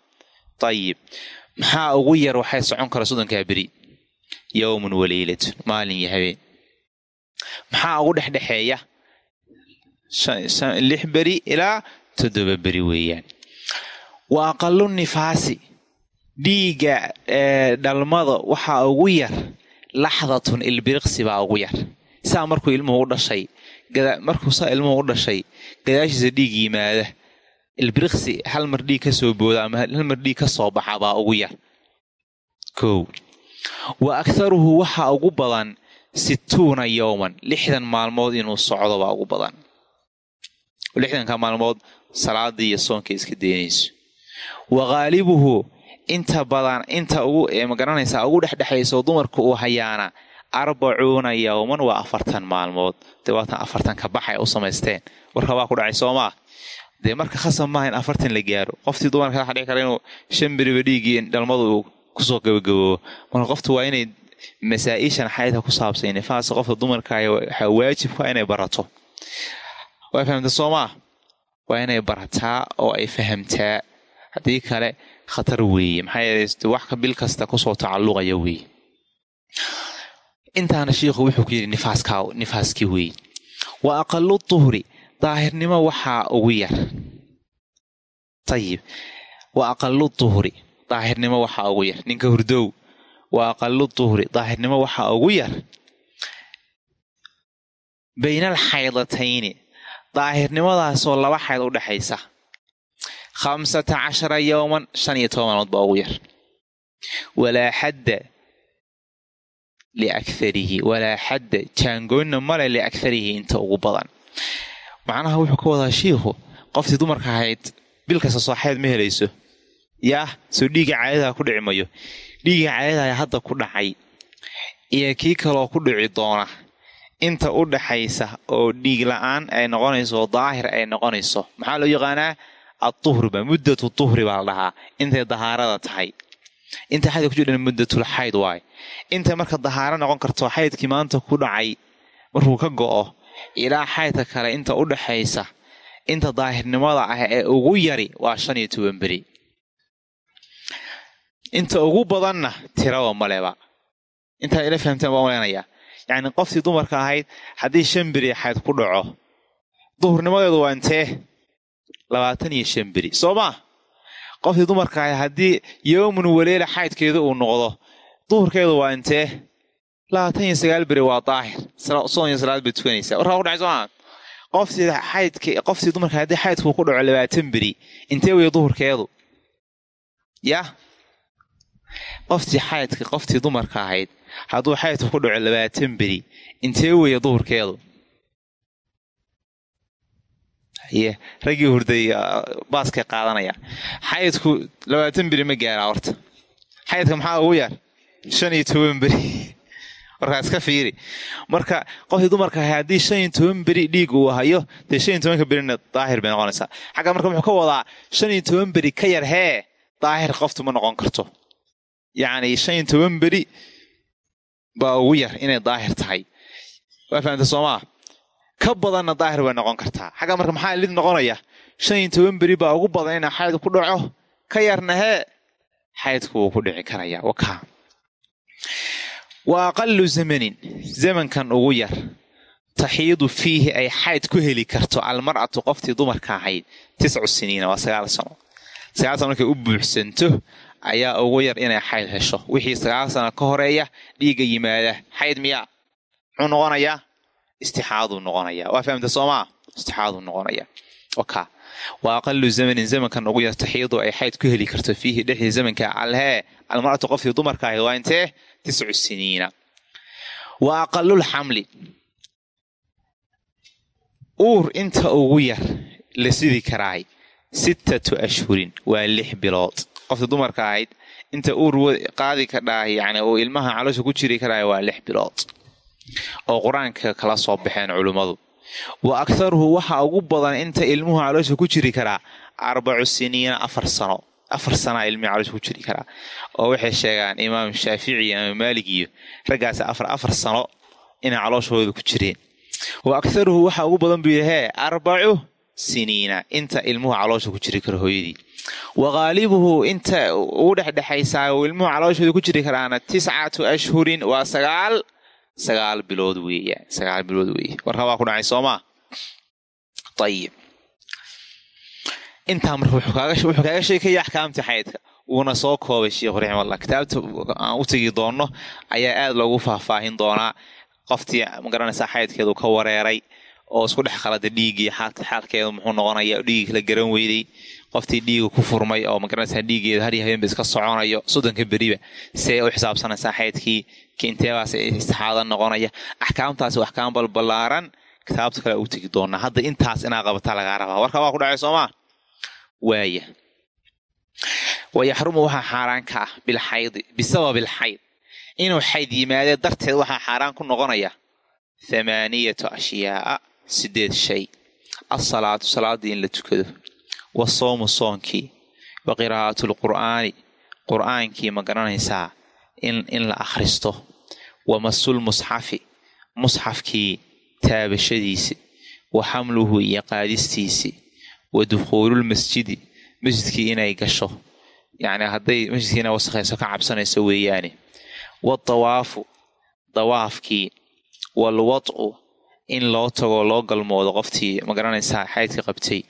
ayib maxaa ugu yar waxay socon kara soddonkaa beri? Yowmun waleylatun maalin iyo habeen. Maxaa ugu dhexdhexeeya? Lix beri ilaa toddoba beri weeyaan. Wa aqalu nifaasi. Dhiigga dhalmada waxaa ugu yar laxdatun ilbiriqsi baa ugu yar. Saa markuu ilmuhu u dhashay markuu saa ilmuhu u dhashay gadaashiisa dhiig yimaada. Ilbiriqsi hal mar dhiig ka soo booda ama hal mar dhiig ka soo baxa baa ugu yar. Kow wa akharuhu waxaa ugu badan situuna yowman lixdan maalmood inuu socdo baa ugu badan. Lixdanka maalmood salaadii iyo soonkai iska daynayso wa ghaalibuhu inta badan inta ugu ma garanaysaa ugu dhexdhexayso dumarka uu hayaana arbacuuna yowman waa afartan maalmood. Dee waatan afartanka baxay u samaysteen. Warka waa ku dhacay soomaa? Dee marka khasab maaha in afartan la gaaro. Qoftii dumarka waxa dhici kara inuu shan beriba dhiiggii dhalmadu uu ku soo gabagaboobo marka qoftu waa inay masaa-ishan xaydka ku saabsan nifaasa qofka dumarkaah waxaa waajibka inay barato. Waa fahamta soomaa? Waa inay barataa oo ay fahamtaa. Haddii kale khatar weeye. Maxaa yeele wax bil kasta ku soo tacalluqaya weeye intaana shiikhu wuxuu ku yidhi nifaaskii weeye wa aqalu duhri daahirnimo waxaa ugu yar. Ayib wa aqalu duhri daahirnimo waxaa ugu yar. Ninka hurdow. Wa aqalu duhri daahirnimo waxaa ugu yar. Baynal xaydatayni daahirnimadaasoo laba xayd u dhexaysa khamsata cashara yowman shan iyo tobanood baa ugu yar. Walaa xadda liakarihi walaa xadda jaangoynna male liakarihi inta ugu badan macnaha wuxuu ka wadaa shiikhu qoftii dumarka ahayd bil kasta soo xayd ma helayso yaah soo dhiigga caadadaha ku dhici mayo dhiigga caadadaha hadda ku dhacay iyo kii kaloo ku dhici doona inta u dhaxaysa oo dhiig la'aan ay noqonayso oo daahir ay noqonayso maxaa loo yaqaanaa adduhriba muddatu duhri baa la dhahaa intay dahaarada tahay inta xaydka ku jirdhan muddatul xayd waay. Inta marka dahaaro noqon karto xaydkii maanta ku dhacay markuu ka go'o ilaa xaydka kale inta u dhaxaysa inta daahirnimada ah ee ugu yari waa shan iyo toban beri. Inta ugu badanna tiraba maleba intaa ila fahamteen baa maleynayaa yacni qoftii dumarka ahayd haddii shan beri xayd ku dhaco duhurnimadeedu waa intee? Labaatan iyo shan beri. Soo maa qoftii dumarka ahayd haddii yowmun waleela xaydkeedu uu noqdo duhurkeedu waa intee? Labaatan iyo sagaal beri waa daahir. Soon iyo salaad bay tukanaysaa. Warkaa ku dhacay soo maa qoftii xaydk qoftii dumarka haddii xaydkuu ku dhaco labaatan beri intee weya duhurkeedu? Yah qoftii xaydka qoftii dumarka ahayd hadduu xaydku ku dhaco labaatan beri intee weya duhurkeedu raggii hurday baaskay qaadanaya xaydku labaatan beri ma gaaraa horta. Xaydka maxaa ugu yar shan iyo toban beri. Markaa iska fiiri. Marka qofkii dumarka ahay haddii shan iyo toban beri dhiig uu hayo dee shan iyo tobanka berina daahir bay noqonaysaa. Xagga marka muxuu ka wadaa shan iyo toban beri ka yar hee daahir qoftu ma noqon karto. Yacni shan iyo toban beri baa ugu yar inay daahir tahay. Waa fahamta soomaa ka badanna daahir bay noqon kartaa. Xagga marka maxaa lid noqonaya? Shan iyo toban beri baa ugu badan inaa xayd ku dhaco. Ka yarna hee xaydku wuu ku dhici karaya wakaa wa aqalu zamanin. Zamankan ugu yar. Taxiidu fiihi ay xayd ku heli karto almar'atu qoftii dumarka ahayd. Tiscu siniina waa sagaal sano. Sagaal sano markay u buuxsanto ayaa ugu yar inay xayd hesho. Wixii sagaal sano ka horreeya dhiigga yimaada. Xayd miyaa? Muxuu noqonayaa istixaaduu noqonaya waa fahamta soomaa istixaaduu noqonaya waka wa aqalu zamanin zamankan ugu yar taxiidu ay xayd ku heli karto fiihi dhexdii zamanka alhee almar'atu qoftii dumarka ahayd waa intee tiscu siniina wa aqalul xamli uur inta ugu yar la sidi karaay sittatu ashhurin waa lix bilood qofta dumarka ahayd inta uur qaadi ka dhaah yani uu ilmaha caloosha ku jiri karaay waa lix bilood oo qur'aanka kala soo baxeen culimmadu. Wa akharuhu waxa ugu badan inta ilmuhu caloosha ku jiri karaa arbacu siniina afar sano afar sanaa ilmihii caloosha ku jiri karaa. Oo waxay sheegaan imaam shaafici imaam maalig iyo raggaas afar afar sano inay calooshooda ku jireen. Wa akharuhu waxa ugu badan buu yahee arbacu siniina inta ilmuhu caloosha ku jiri karo hooyadii. Wa qaalibuhu inta ugu dhexdhexaysaa ilmuhu calooshooda ku jiri karaana tiscatu ashhurin waa sagaal sagaal bilood weeya sagaal bilood weeye. Warka ku dhacay soomaa? Ayib intaa marka wuxuu kaaga sheekaya axkaamtii xaydka. Wuuna soo koobay sheikhu raximaallah kitaabta aan u tegi doonno ayaa aada loogu faahfaahin doonaa. Qoftii ma garanaysaa xaydkeedu ka wareeray oo isku dhex qalada dhiiggii xaalkeedu muxuu noqonaya dhiigii kala garan weyday qoftii dhiiga ku furmay oo ma garanaysaa dhiigeeda har iyo habeenba iska soconayo soddonka beriba see u xisaabsanaysaa xaydkii kinteebaas istixaada noqonaya. Axkaamtaasi axkaam balbalaaran kitaabta kale u tegi doonaa. Hadda intaas inaa qabataa lagaa rabaa. Warka waa ku dhacay soomaa waaya wayaxrumu waxaa xaaraan ah bilxaydi bisabab alxayd inuu xayd yimaadee darteed waxaa xaaraan ku noqonaya thamaaniyatu ashyaaa sideed shay. Alsalaatu salaadii in la tukado wasoomu soonkii wa qiraa'atu lqur'aani qur'aankii ma garanaysaa in la akhristo. Wa masul musxafi musxafkii taabashadiisi wa xamluhu iyo qaadistiisi wa dukhuululmasjidi masjidkii inay gasho. Yacni hadday masjidkii inay wasakhayso ka cabsanayso weeyaane wadawaafu dawaafkii walwad'u in loo tago loo galmoodo qoftii ma garanaysaa xaydka qabtay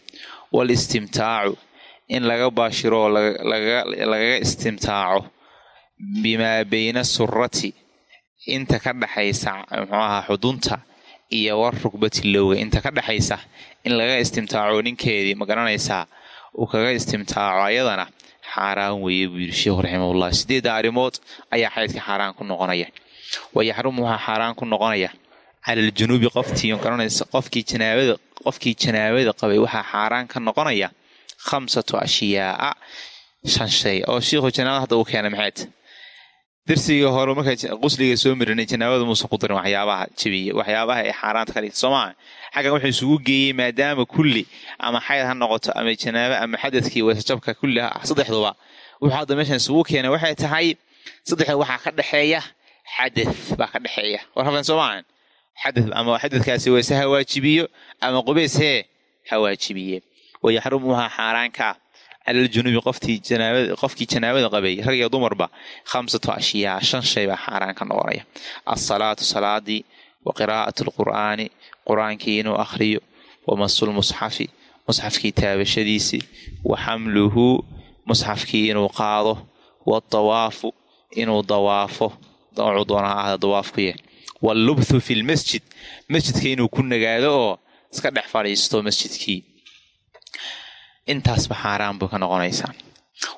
walistimtaacu in laga baashiro oo lagaga istimtaaco bimaa bayna surati inta ka dhaxaysa muxuu ahaa xudunta iyo war rugbati lowga inta ka dhexaysa in laga istimtaaco ninkeedii ma garanaysaa uu kaga istimtaaco ayadana xaaraan weeye buu yidhi sheikhu raximahullah. Sideedda arrimood ayaa xaydka xaaraan ku noqonaya. Wayaxrumu waxaa xaaraan ku noqonaya. Cala aljunuubi qoftii garanaysa qofkii janaabada qofkii janaabada qabay waxaa xaaraan ka noqonaya khamsatu ashyaaa shan shay. Oo shiikhu janaabada hadda uu keenay maxayd darsigii hore markaa qusliga soo marinay janaabada muusan ku darin waxyaabaha jabiya waxyaabaha ay xaaraanta ka dhigta soomaa xaggan wuxuu isugu geeyey maadaama kulli ama xayd ha noqoto ama janaabo ama xadadkii weesajabka kulli saddexduba. Wuxuu hadda meeshan isugu keenay waxay tahay saddexda waxaa ka dhexeeya xadad baa ka dhexeeya war hafan soomaa xadad ama xadadkaasi weese ha waajibiyo ama qubays hee ha waajibiye wayaxrumu waxaa xaaraan ka ah cala aljunuubi qofkii janaabada qabay rag iyo dumarba khamsatu ashyaa shan shay baa xaaraan ka noqonaya alsalaatu salaadii wa qiraa'atu alqur'aani qur'aankii inuu akhriyo wa masulmusxafi musxafkii taabashadiisii wa xamluhu musxafkii inuu qaado wadawaafu inuu dawaafo noocuu doonaa wallubthu fi lmasjid masjidka inuu ku nagaado oo iska dhex fadhiisto masjidkii intaasba xaaraan bay ka noqonaysaa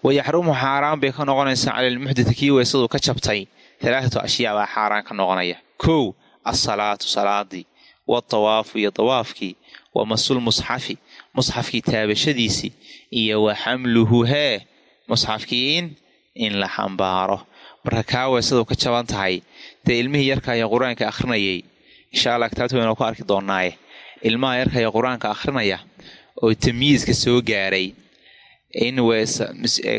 wayaxrumu xaaraan bay ka noqonaysaa cala almuxditi kii weysadu ka jabtay talaatatu ashyaa baa xaaraan ka noqonaya kow alsalaatu salaadii wadawaafu iyo dawaafkii wa masul musxafi musxafkii taabashadiisii iyo wa xamluhu hee musxafkii in in la xambaaro marka kaa weysadu ka jaban tahay dee ilmihii yarkaayo qur'aanka akhrinayay. Insha allah kitaabta waynu ku arki doonaaye. Ilmaha yarkaayo qur'aanka akhrinaya oo tamyiiska soo gaaray. In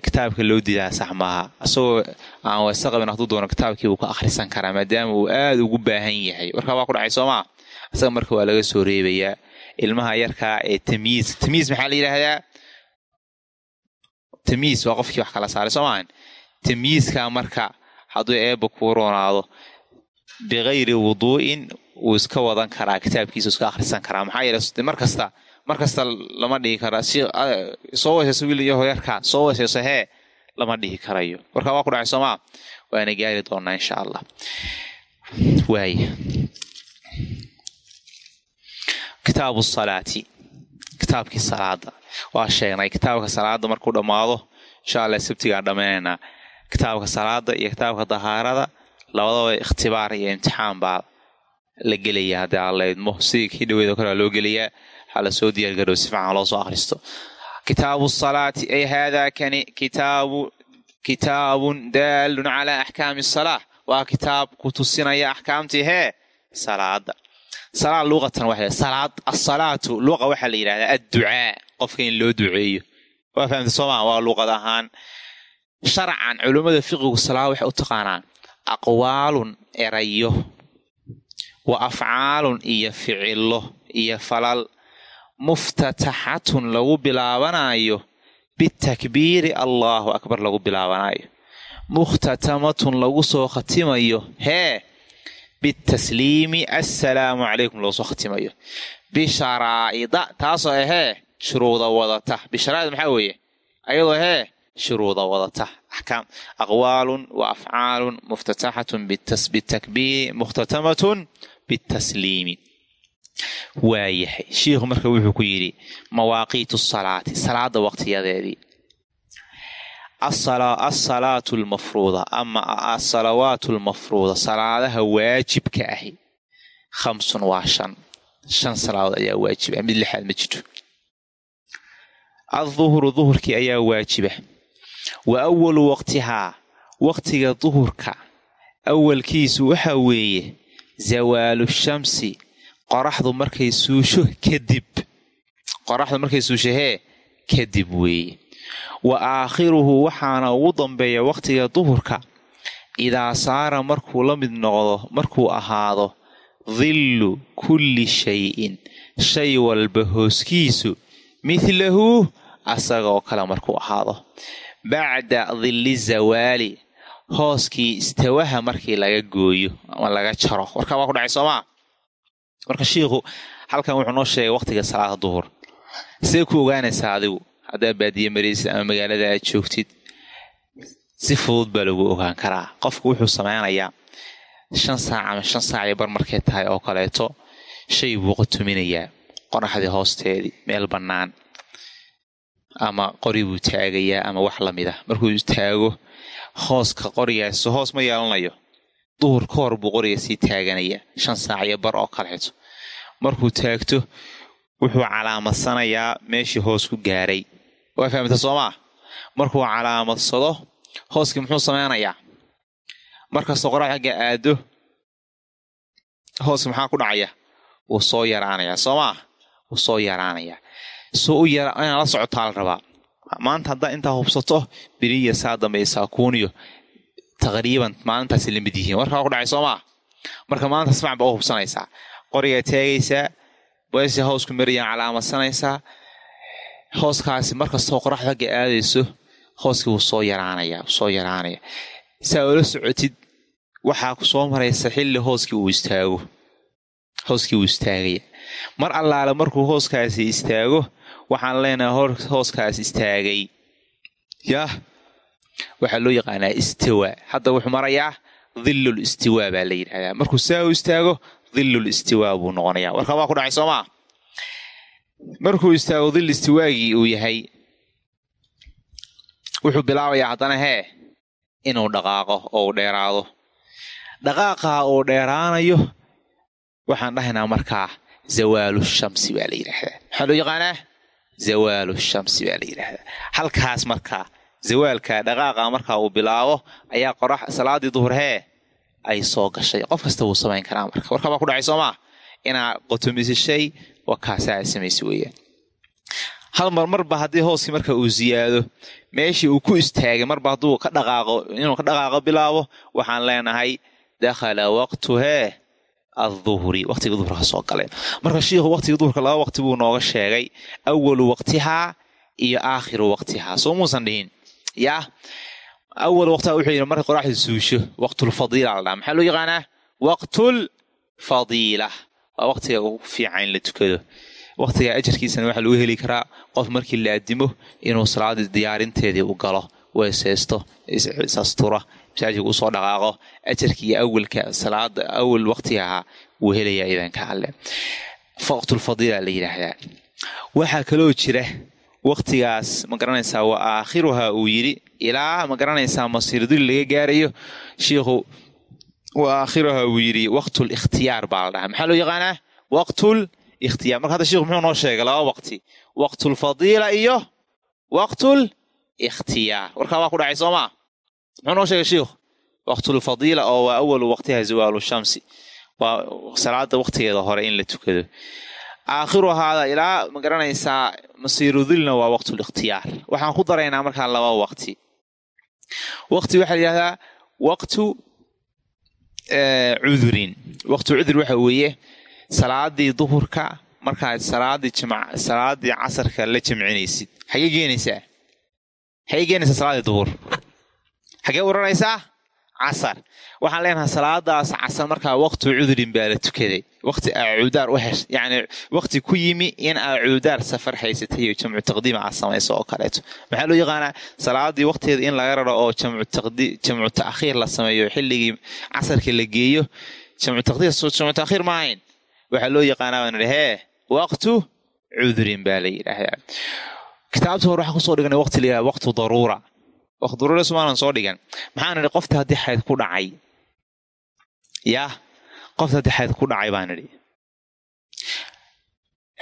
kitaabka loo didaa sax maaha. Isagoo aan weese qabin hadduu doono kitaabkii wuu ka akhrisan karaa maadaama uu aada ugu baahan yahay. Warkaa waa ku dhacay soomaa isaga marka waa laga soo reebayaa. Ilmaha yarkaa ee tamyiis tamyiis maxaa la yidhaahdaa? Tamyiis waa qofkii wax kala saaray soomaan tamyiiskaa marka hadduu eebba kuu roonaado bikayri wuduu'in wuu iska wadan karaa kitaabkiisa iska akhrisan karaa maxaa yeele mar kasta mar kasta lama dhihi karaa soo weeseyso wiil iyo hoyarkaa soo weeseyso hee lama dhihi karayo warkaa waa ku dhacay soomaa waana gaari doonaa insha allah waaya kitaabu salaati kitaabkii salaada waa sheegnay kitaabka salaada markuu dhammaado insha allah sabtigaan dhammaynaynaa kitaabka salaada iyo kitaabka dahaarada labadaba ikhtibaar iyo imtixaan baa la gelaya haddii aan laydmo sidii kii dhaweed oo kale loo gelayaa hala soo diyaargarow si fiican loo soo akhristo. Kitaabu salaati ay haadaa kani kitaabu kitaabun daalun calaa axkaami asalaa waa kitaab ku tusinaya axkaamtii hee salaada salaad luqatan waa salaad asalaatu luqa waxaa la yidhahdaa adducaa qofka in loo duceeyo. Waa fahamta soomaa waa luqad ahaan. Sharcan culummada fiqigu salaad waxay u taqaanaan aqwaalun erayo. Wa afcaalun iyo ficilo iyo falal. Muftataxatun lagu bilaabanayo bitakbiiri allaahu akbar lagu bilaabanayo. Mukhtatamatun lagu soo khatimayo hee bitasliimi assalaamu calaykum lagu soo khatimayo. Bisharaa'ida taasoo ahee shuruuda wadata. Bisharaa'id maxaa weeye? Ayadoo hee shuruuda wadata axkaam aqwaalun wa afcaalun muftataxatun bitakbiiri mukhtatamatun bitasliimi waayahay shiikhu marka wuxuu ku yidhi mawaaqiitu salaati salaada waqtiyadeedii asalaatu lmafruuda ama asalawaatu lmafruuda salaadaha waajibka ahi khamsun waa shan shan salaadood ayaa waajiba mid lixaad ma jirto adduhru duhurkii ayaa waajiba wa awalu waqtihaa waqtiga duhurka. Awalkiisu waxa weeye zawaalu shamsi qoraxdu markay suusho kadib. Qoraxdu markay suusho hee kadib weeye. Wa aakhiruhu waxaana ugu dambeeya waqtiga duhurka. Idaa saara markuu la mid noqdo markuu ahaado dillu kulli shay-in shay walba hooskiisu midlahu asagaoo kale markuu ahaado bacda dilli zawaali hooskii istawaha markii laga gooyo ama laga jaro. Warkaa waa ku dhacay soomaa? Marka shiikhu halkan wuxuu noo sheegay waqtiga salaada duhur. See ku ogaanaysaa adigu haddaa baadiye maraysid ama magaalada aad joogtid si fudud baa lagu ogaan karaa. Qofku wuxuu sameynayaa shan saac ama shan saac iyo bar markay tahay oo kaleeto shay buu qatuminayaa qoraxdii hoosteedii meel bannaan ama qori buu taagayaa ama wax la mid ah. Markuu taago hooska qorigaas hoos ma yeelanayo duhur ka hor buu qoriga sii taaganaya shan saac iyo bar oo kaleeto markuu taagto wuxuu calaamadsanayaa meeshii hoos ku gaaray. Waa fahamta soomaa markuu calaamadsado hooskii muxuu sameynayaa markastoo qorax xagga aado hooski maxaa ku dhacaya? Wuu soo yaraanayaa. Soomaa wuu soo yaraanayaa soo u yara inaa la socotaa la rabaa maanta haddaa intaa hubsato beriya saa dambe iyo saakuuniyo taqriiban maalintaasi la mid yihiin. Warkaa ku dhacay soomaa? Marka maanta smac baa u hubsanaysaa. Qorigaa taagaysaa beesha hoosku marayaan calaamadsanaysaa hooskaasi markastoo qoraxda agga aadayso hooskii wuu soo yaraanaya soo yaraanaya saa oola socotid waxaa ku soo maraysa xilli hooskii uu istaago. Hooskii uu istaagaya. Mar allaale markuu hooskaasi istaago waxaan leenahay hooskaas istaagay. Yaah. Waxaa loo yaqaanaa istiwa. Hadda wuxuu marayaa dhillul istiwaa baa la yidhahdaa. Markuu saa u istaago dhillul istiwaa buu noqonayaa. Warkaa waa ku dhacay soomaa markuu istaago dhill istiwaagii uu yahay wuxuu bilaabayaa haddana hee inuu dhaqaaqo oo uu dheeraado. Dhaqaaqaa uu dheeraanayo waxaan dhahaynaa markaa zawaalu shamsi baa la yidhaahdaa maxaa loo yaqaanaa zawaalu shamsi baa la yidhaahdaa halkaas markaa zawaalka dhaqaaqa markaa uu bilaabo ayaa qorax salaadii duhur hee ay soo gashay. Qof kasta wuu samayn karaa marka. Warka baa ku dhacay soomaa inaa qotomisashay wakaasaa ay samaysa weeyaan. Hal mar marba haddii hooskii marka uu ziyaado meeshii uu ku istaagay marba hadduu ka dhaqaaqo inuu ka dhaqaaqo bilaabo waxaan leenahay dakhala waqtu hee adduhri waqtiga duhurka soo galeen marka shiikhu waqtiga duhurka laba waqti buu nooga sheegay awalu waqtihaa iyo aakhiru waqtihaa soo muusan dhihin yaa awal waqtiha wuxuu yidhi markay qoraxda suusho waqtulfadiila la dhaha maxaa loo yaqaanaa waqtul fadiila waa waqtiga ugu fiican in la tukado waqtiga ajarkiisana waxaa lagu heli karaa qof markii la adimo inuu salaadii diyaarinteedii u galo weeseysto isastura masaajidka u soo dhaqaaqo ajarkii iyo awalka salaada awal waqtiga ahaa wuu helayaa idanka alle waqtulfadiila la yidhaahdaa. Waxaa kaloo jira waqtigaas ma garanaysaa wa aakhiruha uu yidhi ilaa ma garanaysaa masiirduli laga gaarayo shiikhu wa aakhiruha wuu yidhi waqtul ikhtiyaar baa la dhahaa. Maxaa loo yaqaanaa? Waqtul ikhtiyaar. Marka hadda sheikhu muxuu noo sheegay laba waqti waqtulfadiila iyo waqtul ikhtiyaar. Warkaa waa ku dhacay soo maa muxuu noo sheegay sheikhu waqtulfadiila oo waa awalu waqtiha zawaalu shamsi. Waa salaada waqtigeeda hore in la tukado. Aakhiru haada ilaa ma garanaysaa masiirudilna waa waqtulikhtiyaar waxaan ku daraynaa markaa laba waqti. Waqti waxaa yidhahdaa waqtu cudurin waqtu cudur waxa weeye salaadii duhurka markaad salaadii jimc salaadii casarka la jamcinaysid xagee geenaysaa? Xagee xagee uranaysaa casar. Waxaan leenahay salaadaas casar markaa waqtu cudurin baa la tukaday. Waqti aa cuudaar u hesh yacni waqti ku yimi in aa cuudaar safar haysatay jamcu taqdiim aad samayso oo kaleeto. Maxaa loo yaqaanaa? Salaadii waqtigeeda in laga raro oo jamcu ta'khiir la sameeyo xilligii casarka la geeyo jamcu ta'khiir ma ahayn. Waxaa loo yaqaanaa baan idhi hee waqtu cudurin baa la yidhaahdaa. Kitaabta hore waxaan ku soo dhignay waqti la yidhahda waqtu daruura waqti daruura sumaanan soo dhigan maxaan idhi qofta haddii xayd ku dhacay yaa qofta haddii xayd ku dhacay baan idhi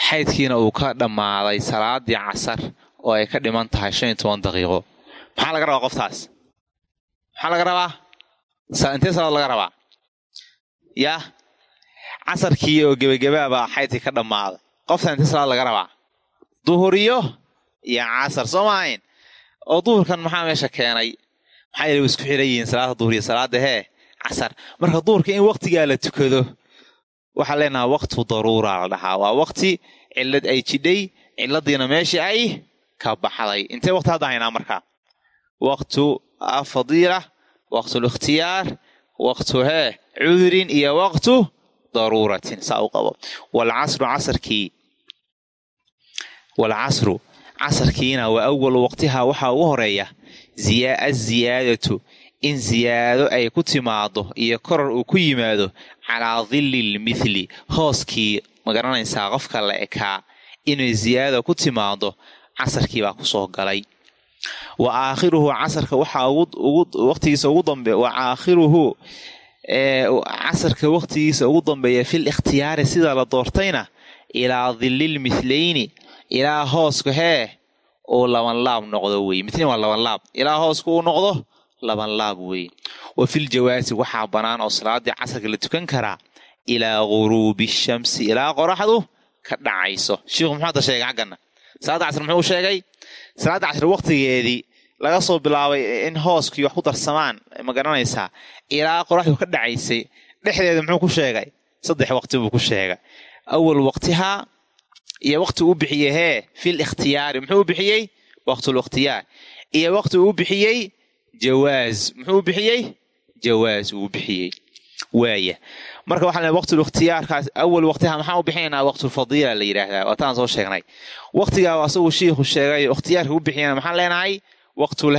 xaydkiina uu ka dhammaaday salaadii casar oo ay ka dhiman tahay shan iyo toban daqiiqo maxaa laga rabaa qoftaas maxaa laga rabaa intee salaad laga rabaa yaa casarkii oo gebagabaabaa xaydkii ka dhammaaday qofta intee salaad laga rabaa duhuriyo iyo casar soo maahayn oo duhurkan maxaa meesha keenay? Maxaa yeel isku xiran yihiin salaada duhur iyo salaada hee casar. Marka duhurka in waqtigaa la tukado waxaa leenahaa waqtu daruura la dhahaa. Waa waqti cillad ay jidhay cilladiina meeshii ay ka baxday. Intee waqti hadda haynaa markaa waqtu fadiila waqtulikhtiyaar waqtu hee cudurin iyo waqtu daruuratin saa u qabo. Walcasru casarkii. Walcasru casarkiina waa awal waqtiha waxaa ugu horreeya. Aziyaadatu in ziyaado ay ku timaado iyo koror uu ku yimaado. Calaa dilli lmithli hooskii ma garanaysaa qofka la ekaa inay ziyaada ku timaado casarkii baa ku soo galay. Wa aakhiruhu casarka waxaa waqtigiisa ugu dambe wa aakhiruhu casarka waqtigiisa ugu dambeeya fil ikhtiyaari sida la doortayna ilaa dillil mithlayni ilaa hooska hee uu laban laab noqdo wey mithlin waa laban laab. Ilaa hooska uu noqdo laban laab wey wa fil jawaasi waxaa bannaan oo salaadii casarka la tukan karaa ilaa guruubi shamsi ilaa qoraxdu ka dhacayso. Shiikhu muxuu hadda sheegay xaggana salaadda casr muxuu sheegay? Salaadda casr waqtigeedii laga soo bilaabay in hooskii wax ku darsamaan ma garanaysaa ilaa qoraxdu ka dhacaysay. Dhexdeeda muxuu ku sheegay? Saddex waqti buu ku sheegay. Awal waqtihaa iyo waqti uu bixiyey hee fil ikhtiyaari muxuu bixiyey? Waqtul ikhtiyaar. Iyo waqti uu bixiyey? Jawaaz. Muxuu bixiyey? Jawaaz uu bixiyey. Waaya marka waxaa leeyahay waqtul ikhtiyaarkaas awal waqtiha maxaan u bixinaynaa waqtulfadiila la yidhaahdaa. Waataan soo sheegnay. Waqtigaa asagu shiikhu sheegay ikhtiyaarka u bixiyana maxaan leenahay? Waqtul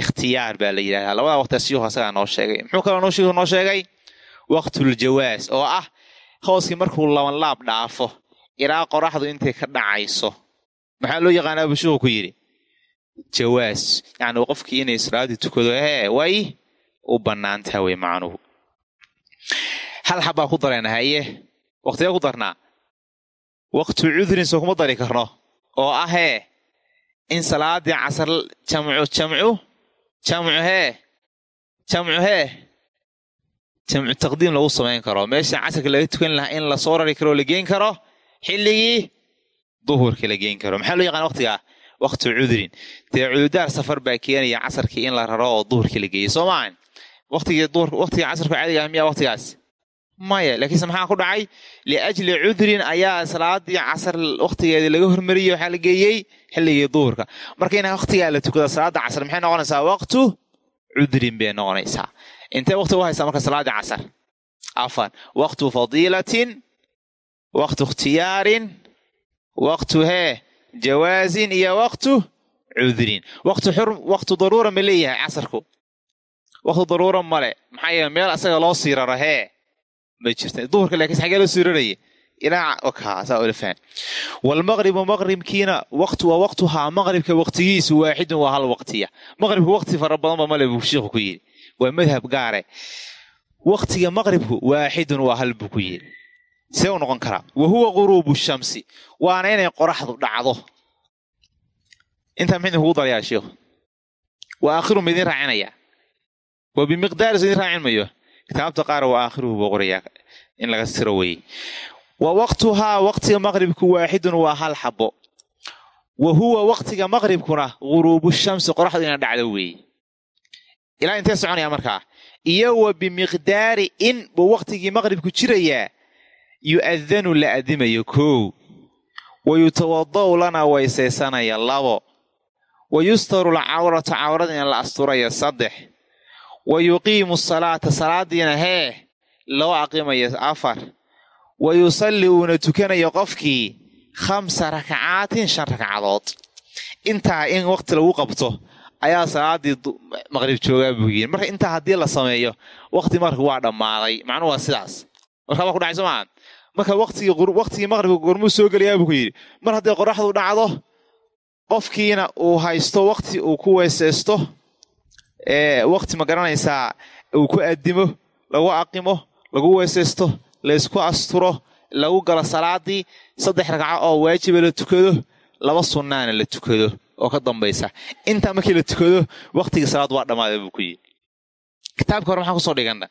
ikhtiyaar baa la yidhahdaa labada waqtigaas shiikhu asagaa noo sheegay. Muxuu kaloo shiikhu noo sheegay? Waqtul jawaaz oo ah hooskii markuu laban laab dhaafo ilaa qoraxdu intay ka dhacayso. Maxaa loo yaqaanaa buu shiikhu ku yidhi? Jawaas. Yacni qofkii inay salaadii tukado hee way u bannaantaha wey macnuhu. Hal xabbaa ku darayna haye. Ku darnaa. Waqtu cudrin soo kuma dari karno. Oo ah hee in salaadii casar jamcu jamcu jamcu hee jamcu hee jamcu taqdiim lagu samayn karo. Meesha casarka laga tukan lahaa in la soo rari karo o la geen karo xilligii duhurka la geen karo. Maxaa loo yaqaana waqtigaa waqti cudrin. Dee cududaar safar baa keenaya casarkii in la raro oo duhurka la geeyo soo duhur waqtiga casarka caadiga ah miyaa waqtigaas? Maya laakiinse maxaa ku dhacay? Liajli cudrin ayaa salaadii casar waqtigeedii laga hormariyey waxaa la geeyey xilligii duhurka. Marka inaa waqtigaa la tukada salaada casar maxay noqonaysaa? Waqtu cudrin bay noqonaysaa. Intee waqti u haysaa marka salaadii casar? Afan. Waqtu fadiilatin waqtu ikhtiyaarin waqtu hee jawaazin iyo waqtu cudrin waqtu daruura ma leeyahay casarku waqtu daruura male maxaa yeele meel asaga loo sii raro hee ma jirta duhurka laakiin xagee loo sii raraya ilaa saa ula fahan walmaqribu maqribkiina waqtu waa waqtuhaa maqribka waqtigiisu waaxidun waa hal waqtiya maqribka waqti fara badanba male buu shiikhu ku yidhi waa madhab gaare waktiga maqribku waaxidun waa hal see u noqon karaa wa huwa quruubu shamsi. Waana inay qoraxdu dhacdo. Intaa maxay idinkugu darayaa sheikhu wa aakhiruhu ma idiin raacinayaa wa bimiqdaari so idin raacin mayo. Kitaabta qaar wa aakhiruhu buu qorayaa in laga siro weeye wa waqtuhaa waqtiga maqribku waaxidun waa hal xabo wa huwa waqtiga maqribkuna guruubu shamsi qoraxdu ina dhacdo weeye ilaa intee soconaya markaa? Iyo wa bimiqdaari in buu waqtigii maqribku jirayaa yu'adanu la adimayo kow. Wa yutawada'u lana weysaysanaya labo. Wa yustaru lcawrata cawradina la asturaya saddex. Wa yuqiimu salaata salaadiina hee loo aqimayo afar. Wa yusalli uuna tukanayo qofkii khamsa rakacaatin shan ragcadood intaa in waqti lagu qabto ayaa salaadii maqrib joogaa buu yidhi. Marka intaa haddii la sameeyo waqti maqribka waa dhammaaday. Macnuhu waa sidaas. Markaa waa ku dhacay soo maa marka waqtigii waqtigii maqribka gormuu soo gelayaa buu ku yidhi. Mar hadday qoraxdu dhacdo qofkiina uu haysto waqti uu ku weysaysto waqti ma garanaysaa uu ku addimo lagu aqimo lagu weysaysto laysku asturo lagu galo salaadii saddex ragco oo waajiba la tukado laba sunnaana la tukado oo ka dambaysa. Intaa markii la tukado waqtiga salaad waa dhammaaday buu ku yidhi. Kitaabka hore maxaan ku soo dhigana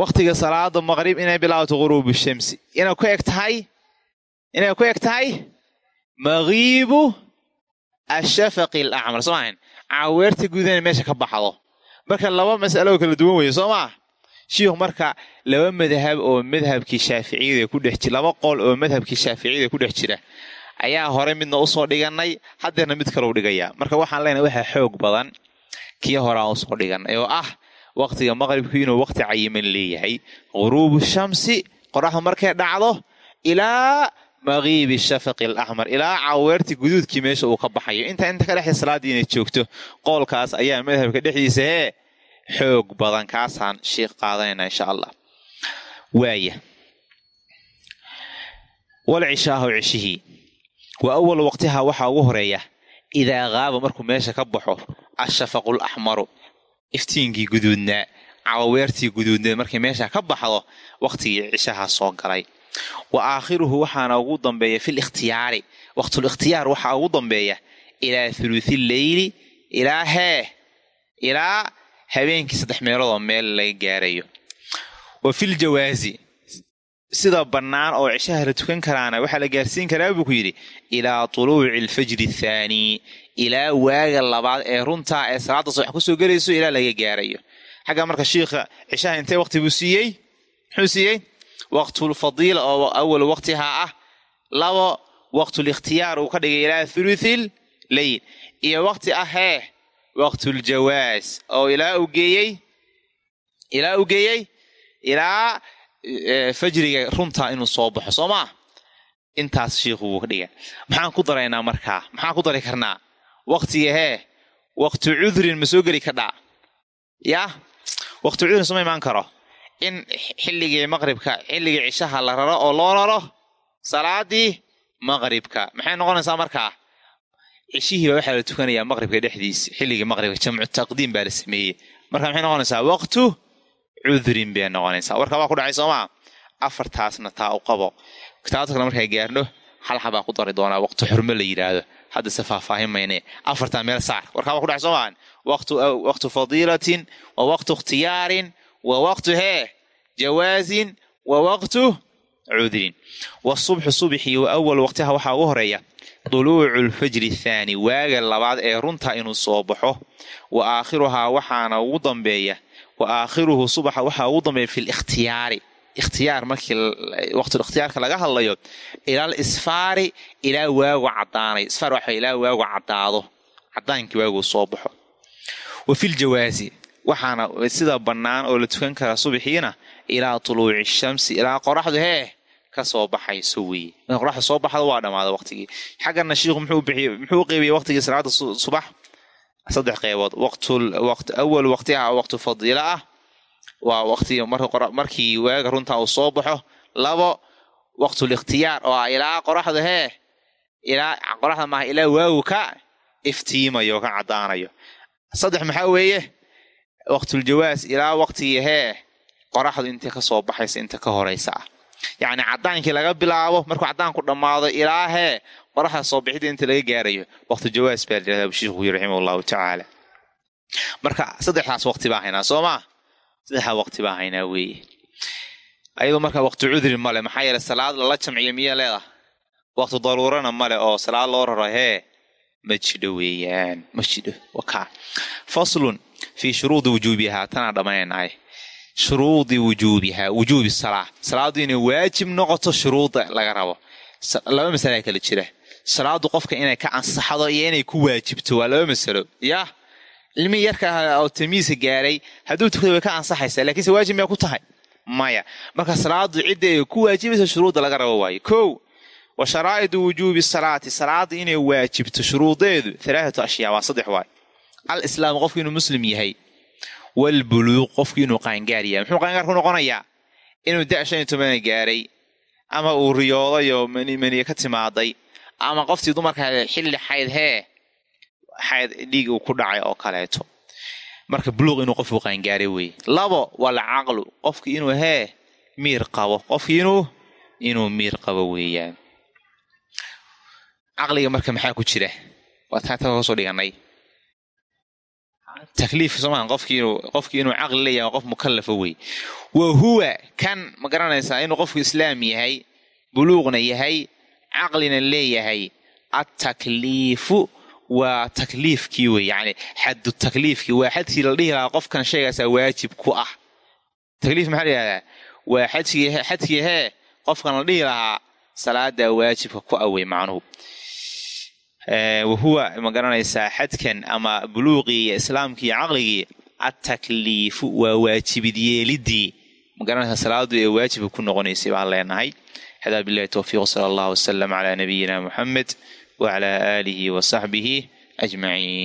waqtiga salaada maqrib inay bilaabato guruubu shamsi. Inay ku eg tahay inay ku eg tahay makiibu ashafaqi alacmar soo maahan caaweerta guud inay meesha ka baxdo. Marka laba mas'alo kala duwan weeye soo maa shiikhu marka laba madhab oo madhabkii shaaficiyada ku dhex jira laba qool oo madhabkii shaaficiyada ku dhex jira ayaa hore midna u soo dhiganay haddeerna mid kaleu dhigayaa. Marka waxaan leenahay waxaa xoog badan kii horeaan u soo dhiganay oo ah waqtiga maqribku inuu waqti cayiman leeyahay. Guruubu shamsi qoraxdu markay dhacdo ilaa makiibi shafaqi alaxmar ilaa caaweertii guduudkii meesha uu ka baxayo. Intaa inta ka dhexda salaaddii inay joogto qoolkaas ayaa madhabka dhexdiisa hee xoog badan kaasaan sheikh qaadanayna insha allah waaya. Walcishaahu cishihii wa awal waqtihaa waxaa ugu horreeya idaa qaaba markuu meesha ka baxo ashafaqu laxmaru iftiinkii guduudnaa caaweertii guduudneed markay meesha ka baxdo waqtigii cishaha soo galay. Wa aakhiruhu waxaana ugu dambeeya fil ikhtiyaari. Waqtulikhtiyaar waxaa ugu dambeeya ilaa thuluthi leyli ilaa hee ilaa habeenkii saddex meeloodoo meel laga gaarayo. Wa fil jawaazi sida bannaan oo cishaha la tukan karaana waxaa la gaarsiin karaa buu ku yidhi ilaa tuluuci alfajri athaanii ilaa waaga labaad ee runtaa ee salaadda subax ku soo gelayso ilaa laga gaarayo. Xagga marka shiikha cishaha intee waqti buu siiyey? Muxuu siiyey? Waqtulfadiila oo awal waqtihaa ah labo waqtulikhtiyaar uu ka dhigay ilaa thuluthil leyl iyo waqti ah hee waqtuljawaas oo ilaa uu geeyey ilaa uu geeyey ilaa fajriga runtaa inuu soo baxo soo maa intaas shiikhu wuu ka dhiga maxaan ku daraynaa markaa maxaan ku dari karnaa? Waqtiga hee waqtu cudrin ma soo geli kadhaa yaa waqtu cudrin soma imaan karo? In xilligii maqribka xilligii cishaha la raro oo loo raro salaadii maqribka. Maxay noqonaysaa markaa cishihii baa waxaa la tukanayaa maqribka dhexdiisa xilligii maqribka jamcu taqdiim baa la sameeyey. Marka maxay noqonaysaa? Waqtu cudrin bay noqonaysaa. Warka waa ku dhacay soomaa afartaasna taa u qabo. Kitaabta markay gaarno hal xabaa ku dari doonaa waqtu xurmo la yidhaahdo hadda se faahfaahin afartaa meel saar. Warkaa waa ku dhacay soomaa waqtu fadiilatin wa waqtu ikhtiyaarin wa waqtu hee jawaazin wa waqtu cudrin wasubxu subxi wa awal waqtiha waxaa ugu horreeya duluucu lfajri athaani waaga labaad ee runta inuu soo baxo. Wa aakhiruhaa waxaana ugu dambeeya wa aakhiruhu subaxa waxaa ugu dambeeya fi likhtiyaari ikhtiyaar markii waqtulikhtiyaarka laga hadlayo ilaa isfaari ilaa waagu caddaanay. Isfaar waxa ilaa waagu caddaado. Caddaankii waagu soo baxo. Wa filjawaazi waxaana sida bannaan oo la tukan karaa subaxiina ilaa tuluuci shamsi ilaa qoraxdu hee ka soo baxayso marka qoraxda soo baxda waa dhammaada waqtigii. Xaggana shiikhu muxuu bixiyey muxuu qeybiyey waqtigii salaada subax saddex qeybood waqt awal waqtiha waqtu fadiila ah waa waqti markii waaga runtaa uu soo baxo. Labo waqtulikhtiyaar oo ilaa qoraxda hee. Ilaa qoraxda maaha ilaa waagu ka iftiimayo ka caddaanayo. Saddex maxaa weeye? Waqtuljawaas ilaa waqtigii hee. Qoraxdu intay ka soo baxaysa inta ka horaysa. Ah yacni cadaankii laga bilaabo markuu cadaanku dhammaado ilaa hee qoraxda soo bixida inta laga gaarayo waqti jawaas baa layihahda sheikhu yiri raximah allahu tacaala marka saddexdaas waqti baa haynaa soo maa saddexdaa waqti baa haynaa weeye. Ayadoo markaa waqti cudri male maxaa yeele salaad lala jamciyo miyaa leedaha waqti daruurana male oo salaad loo raro hee? Ma jidho weeyaan ma jidho wakaa faslun fii shuruudi wujuubihaa tanaa dhammaynahay shuruudi wujuubihaa wujuubi salaa salaadu inay waajib noqoto shuruudda laga rabo. Laba salaadu qofka inay ka ansaxdo iyo inay ku waajibto waa laba masalo. Yah ilmihii yarka oo tamiisa gaaray hadduu tukada way ka ansaxaysaa lakiinse waajib may ku tahay? Maya. Marka salaadu cidda ay ku waajibaysa shuruudda laga rabo waayo. Kow wa sharaa'idu wujuubi salaati salaada inay waajibto shuruudeedu alaaatu ashyaa waa saddex waay. Al islaamu qofku inuu muslim yahay walbuluuq qofku inuu qaangaar yahay. Muxuu qaangaar ku noqonayaa? Inuu da shan iyo tobana gaaray ama uu riyooday oo maniye ka timaaday ama qoftii dumarka xilli xayd hee xayd dhiig uu ku dhacay oo kaleeto. Marka buluuq inuu qofku qaangaaray weeye. Labo wal caqlu. Qofki inuu hee miir qabo. Qofki inuu inuu miir qabo weeyaan. Caqliga marka maxaa ku jira? Waa taata hoosoo dhiganay takliifka soomaa qofkii inuu caqli leeyahay qof mukallafa wey wa huwa kan ma garanaysaa inuu qofku islaam yahay buluuqna yahay caqlina leeyahay attakliifu waa takliifkii wey yani xaddu takliifkii waa xadkii la dhihi lahaa qofkan shaygaasaa waajib ku ah takliif maxaa layihahdaa waa xadkii hee qofkan la dhihi lahaa salaadaa waajibka ku ah wey macnuhu wahuwa ma garanaysaa xadkan ama buluuqii iyo islaamkii iyo caqligii attakliifu waa waajibid yeelidii ma garanaysaa salaadu ee waajibka ku noqonaysay baan leenahay hadaa bilahi towfiiq sala allahu wasalam calaa nabiyina muxamed wacalaa aalihi wa saxbihi ajmaciin